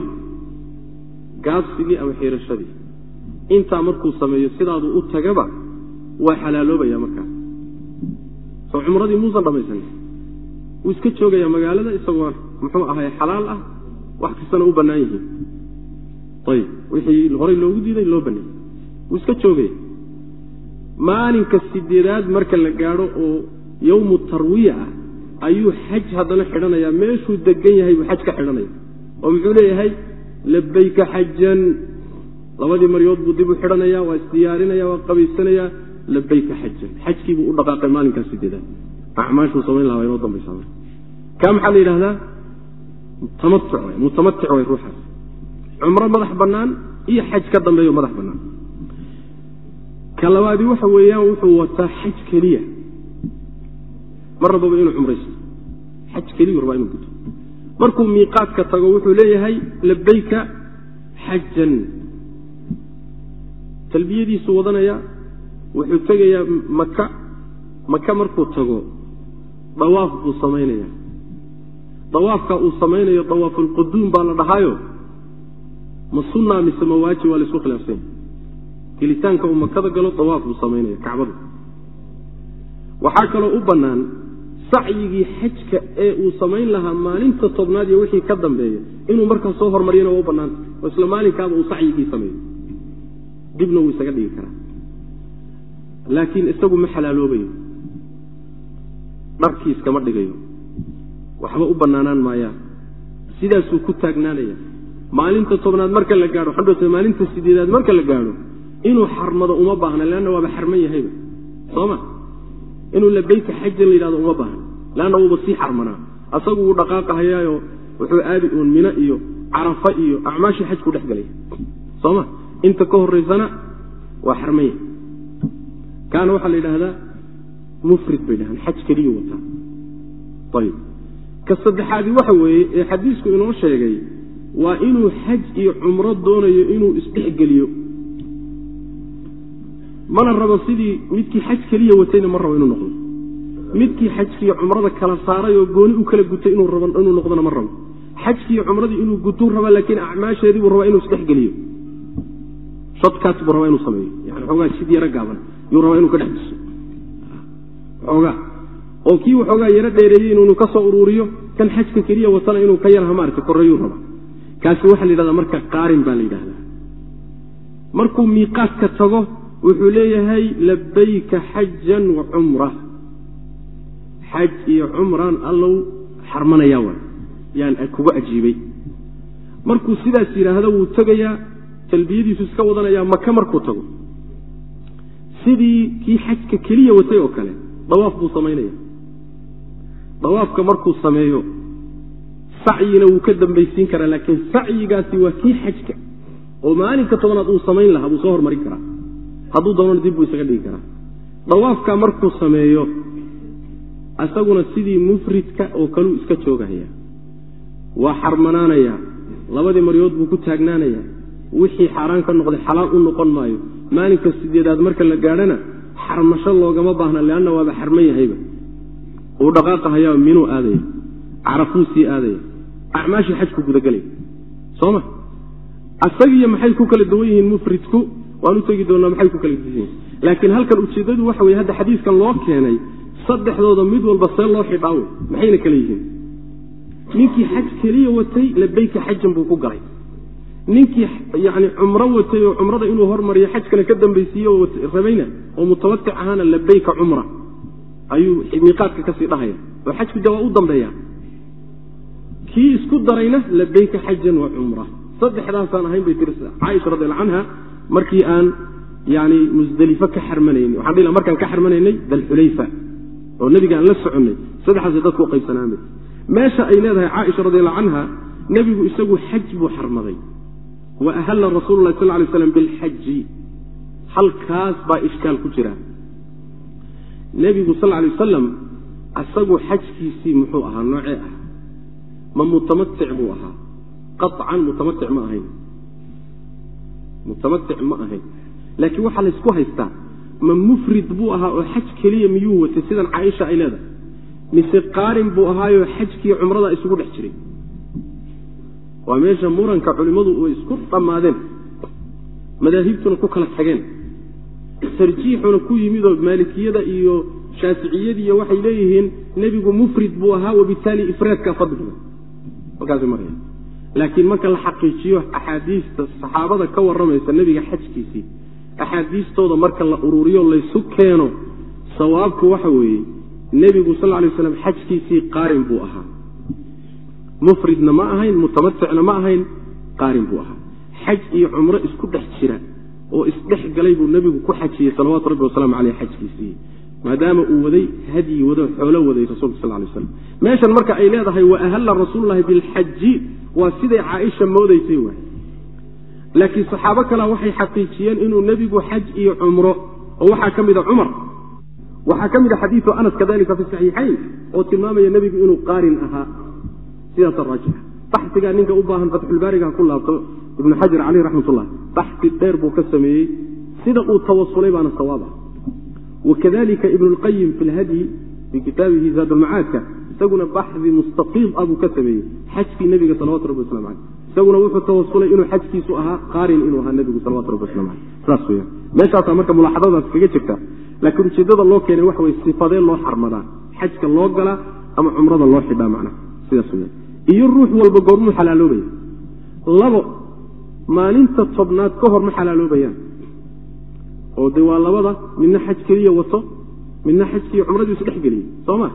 gaabsigii ama xiirashadii. Intaa markuu sameeyo sidaaduu u tagaba waa xalaaloobaya markaas soo cumradii muusan dhammaysanin wuu iska joogayaa magaalada isagoo muxuu ahay xalaal ah wax kastana u bannaan yihiin. Ayib wixii horey loogu diiday loo baneeyey wuu iska joogaya maalinka sideedaad marka la gaadho oo yowmu tarwiya ah ayuu xaj haddana xidhanayaa meeshuu degan yahay buu xaj ka xidhanaya oo muxuu leeyahay labayka xajan. Labadii maryood buu dib u xidhanaya waa isdiyaarinaya waa qabaysanaya labayka xajan. Xajkiibuu u dhaqaaqay maalinkaas sideedaad acmaashuu samayn lahaa inoo dambaysa marka. Kaa maxaa la yidhahdaa tamatuc way mutamatic way ruuxaas. Cumro madax bannaan iyo xaj ka dambeeyo madax bannaan. Ka labaadii waxa weeyaan wuxuu wataa xaj keliya mar rababa inuu cumraysto. Xaj keliyu rabaa inuu guto. Markuu miiqaadka tago wuxuu leeyahay labayka xajan talbiyadiisuu wadanaya wuxuu tegayaa maka maka markuu tago dawaaf buu samaynaya dawaafka uu samaynayo dawaafulquduum baa la dhahaayo. Ma sunaa mise ma waajib waa la isku khilaafsanya gelitaanka uu makada galo dawaaf buu samaynaya kacbada waxaa kaloo u bannaan sacyigii xajka ee uu samayn lahaa maalinta tobnaad iyo wixii ka dambeeya inuu markaa soo hormariyana waa u bannaanta oo isla maalinkaaba uu sacyigii sameeyo. Dibna wuu isaga dhigi karaa. Laakiin isagu ma xalaaloobayo. Dharkii iskama dhigayo. Waxba u bannaanaan maayaan sidaasuu ku taagnaanaya. Maalinta tobnaad marka la gaadho xadhoose maalinta sideedaad marka la gaadho inuu xarmado uma baahna leanna waaba xarman yahayba. Sooma inuu labayka xajan la yidhahdo uma baahna. Leanna wuuba sii xarmanaa. Asagu wuu dhaqaaqahayaayo wuxuu aadi uun mino iyo carafa iyo acmaashii xajku dhex galaya sooma inta ka horaysana waa xarman yahay kaana waxaa la yidhaahdaa mufrid bay dhahaan xaj keliyu wataa ayib ka saddexaadi waxa weeye ee xadiisku inoo sheegay waa inuu xaj iyo cumro doonayo inuu isdhexgeliyo mana rabo sidii midkii xaj keliya watayna ma rabo inuu noqdo. Midkii xajkiiyo cumrada kala saaray oo gooni u kala gutay inuu noqdona ma rabo. Xajkiiyo cumradii inuu gutuu raba laakiin acmaasheedii buu rabaa inuu isdhexgeliyo shadkaas buu rabaa inuu sameeyo. Yani xoogaa sid yaro gaaban yuu rabaa inuu ka dhex diso xoogaa oo kii waxoogaa yaro dheereeyey inuunu ka soo uruuriyo kan xajka keliya watana inuu ka yarha maarata korreeyuu rabaa kaasi waxaa la yidhahdaa marka qaarin baa la yidhahdaa. Markuu miiqaadka tago wuxuu leeyahay labayka xajan wa cumra xaj iyo cumraan allow xarmanayaa waay yaan kuga ajiibay. Markuu sidaas yidhaahdo wuu tegayaa talbiyadiisu iska wadanayaa maka markuu tago. Sidii kii xajka keliya watay oo kale dawaaf buu samaynaya dawaafka markuu sameeyo sacyina wuu ka dambaysiin karaa laakiin sacyigaasi waa kii xajka. Oo maalinka tobanaad uu samayn lahaa buu soo hormarin karaa hadduu doonana dib buu isaga dhigi karaa. Dawaafka markuu sameeyo isaguna sidii mufridka oo kaluu iska joogahaya. Waa xarmanaanaya. Labadii maryood buu ku taagnaanaya. Wixii xaaraan ka noqday xalaal u noqon maayo. Maalinka sideedaad marka la gaadhana xarmasho loogama baahna leanna waaba xarman yahayba. Uu dhaqaaqahaya minuu aadaya. Carafuu sii aadaya. Acmaashii xajku gudagelaya soma asagiiyo maxay ku kala duwan yihiin mufridku waan u tegi doonaa maxay ku kala yihiin laakiin halkan ujeeddadu waxa weye hadda xadiiskan loo keenay saddexdooda mid walba see loo xidhaa wey maxayna kala yihiin? Ninkii xaj keliya watay labayka xajan buu ku galay. Ninkii yani cumro watay oo cumrada inuu hormariyo xajkana ka dambaysiiye oo rabayna oo mutamatic ahaana labayka cumra. Ayuu miiqaadka ka sii dhahaya. Oo xajku de waa u dambeeya. Kii isku darayna labayka xajan wa cumra. Saddexdaasaan ahayn bay tiri caaisha radialla canha markii aan yani musdelifo ka xarmanayni waxaan dhila markaan ka xarmanaynay dalxulayfa oo nebigaan la soconnay. Saddexdaasay dadku u qaybsanaanba meesha ay leedahay caaisha radialla canha nebigu isagu xaj buu xarmaday. Wa ahalla rasuulu sal lay slam bilxaji halkaas baa ishkaal ku jira. Nebigu sal lay wasalam isagu xajkiisii muxuu ahaa noocee ah ma mutamatic buu ahaa? Qacan mutamatic ma ahayn mutamatic ma ahayn. Laakiin waxaa laysku haystaa ma mufrid buu ahaa oo xaj keliya miyuu watay sidan caaisha ay leedahay? Mise qaarin buu ahaayoo xajkii cumrada isugu dhex jiray? Waa meesha muranka culimmadu way isku dhammaadeen madaahibtuna ku kala tageen. Tarjiixuna ku yimidoo maalikiyada iyo shaaficiyadiiyo waxay leeyihiin nebigu mufrid buu ahaa wabitaali ifraadka fadliga laakiin marka la xaqiijiyo axaadiista saxaabada ka warramaysa nebiga xajkiisii axaadiistooda marka la ururiyo laysu keeno sawaabku waxa weeye nebigu sal lay slam xajkiisii qaarin buu ahaa. Mufridna ma ahayn mutamaticna ma ahayn qaarin buu ahaa. Xaj iyo cumro isku dhex jira oo isdhex galay buu nebigu ku xajiyey salawaatu rabbi wasalaamu caleyh xajkiisii maadaama uu waday hadyi wado xoolo waday rasulka sal lay slam meeshan marka ay leedahay wa ahalla rasuululahi bilxaji waa siday caaisha moodaysay waay laakiin saxaabo kalea waxay xaqiijiyeen inuu nebigu xaj iyo cumro. Oo waxaa ka mida cumar. Waxaa ka mid a xadiidu anas kadalika fi saxiixayn oo tilmaamaya nebigu inuu qaarin ahaa. Sidaasa raajixa baxigaa ninka u baahan fatxulbaariga ha ku laabto ibnu xajar caleyh raxmatullah baxi dheer buu ka sameeyey. Sida uu tawasulay baana sawaab ah. Wakadalika ibnu lqayim fi lhadyi fii kitaabihi zaadulmacaadka isaguna baxdi mustaqiid ah buu ka sameeyey xajkii nebiga salawatu rabbi waslamu caleyh isaguna wuxuu tawasulay inuu xajkiisu ahaa qaarin inuu ahaa nebigu salawatu rabbi waslamu caleyh saas weyaan meeshaasaa marka mulaaxadadaas kaga jirta. Laakiin ujeeddada loo keenay waxa weye sifadee loo xarmadaa xajka loo galaa ama cumrada loo xidhaa macnaha sidaas weyaan iyo ruux walba goormuu xalaaloobaya labo maalinta tobnaad ka hor ma xalaaloobayaan. Oo de waa labada midna xaj keliya wato midna xajkiiyo cumradii isu dhex geliyey soo ma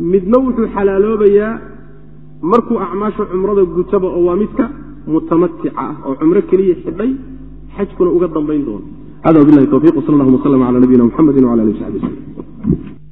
midna wuxuu xalaaloobayaa markuu acmaasha cumrada gutaba oo waa midka mutamatica ah oo cumro keliya xidhay xajkuna uga dambayn doono hada wabilahi towfiq wsal allahuma wslm cala nabiyina mxamedi wala alih saxbi wslm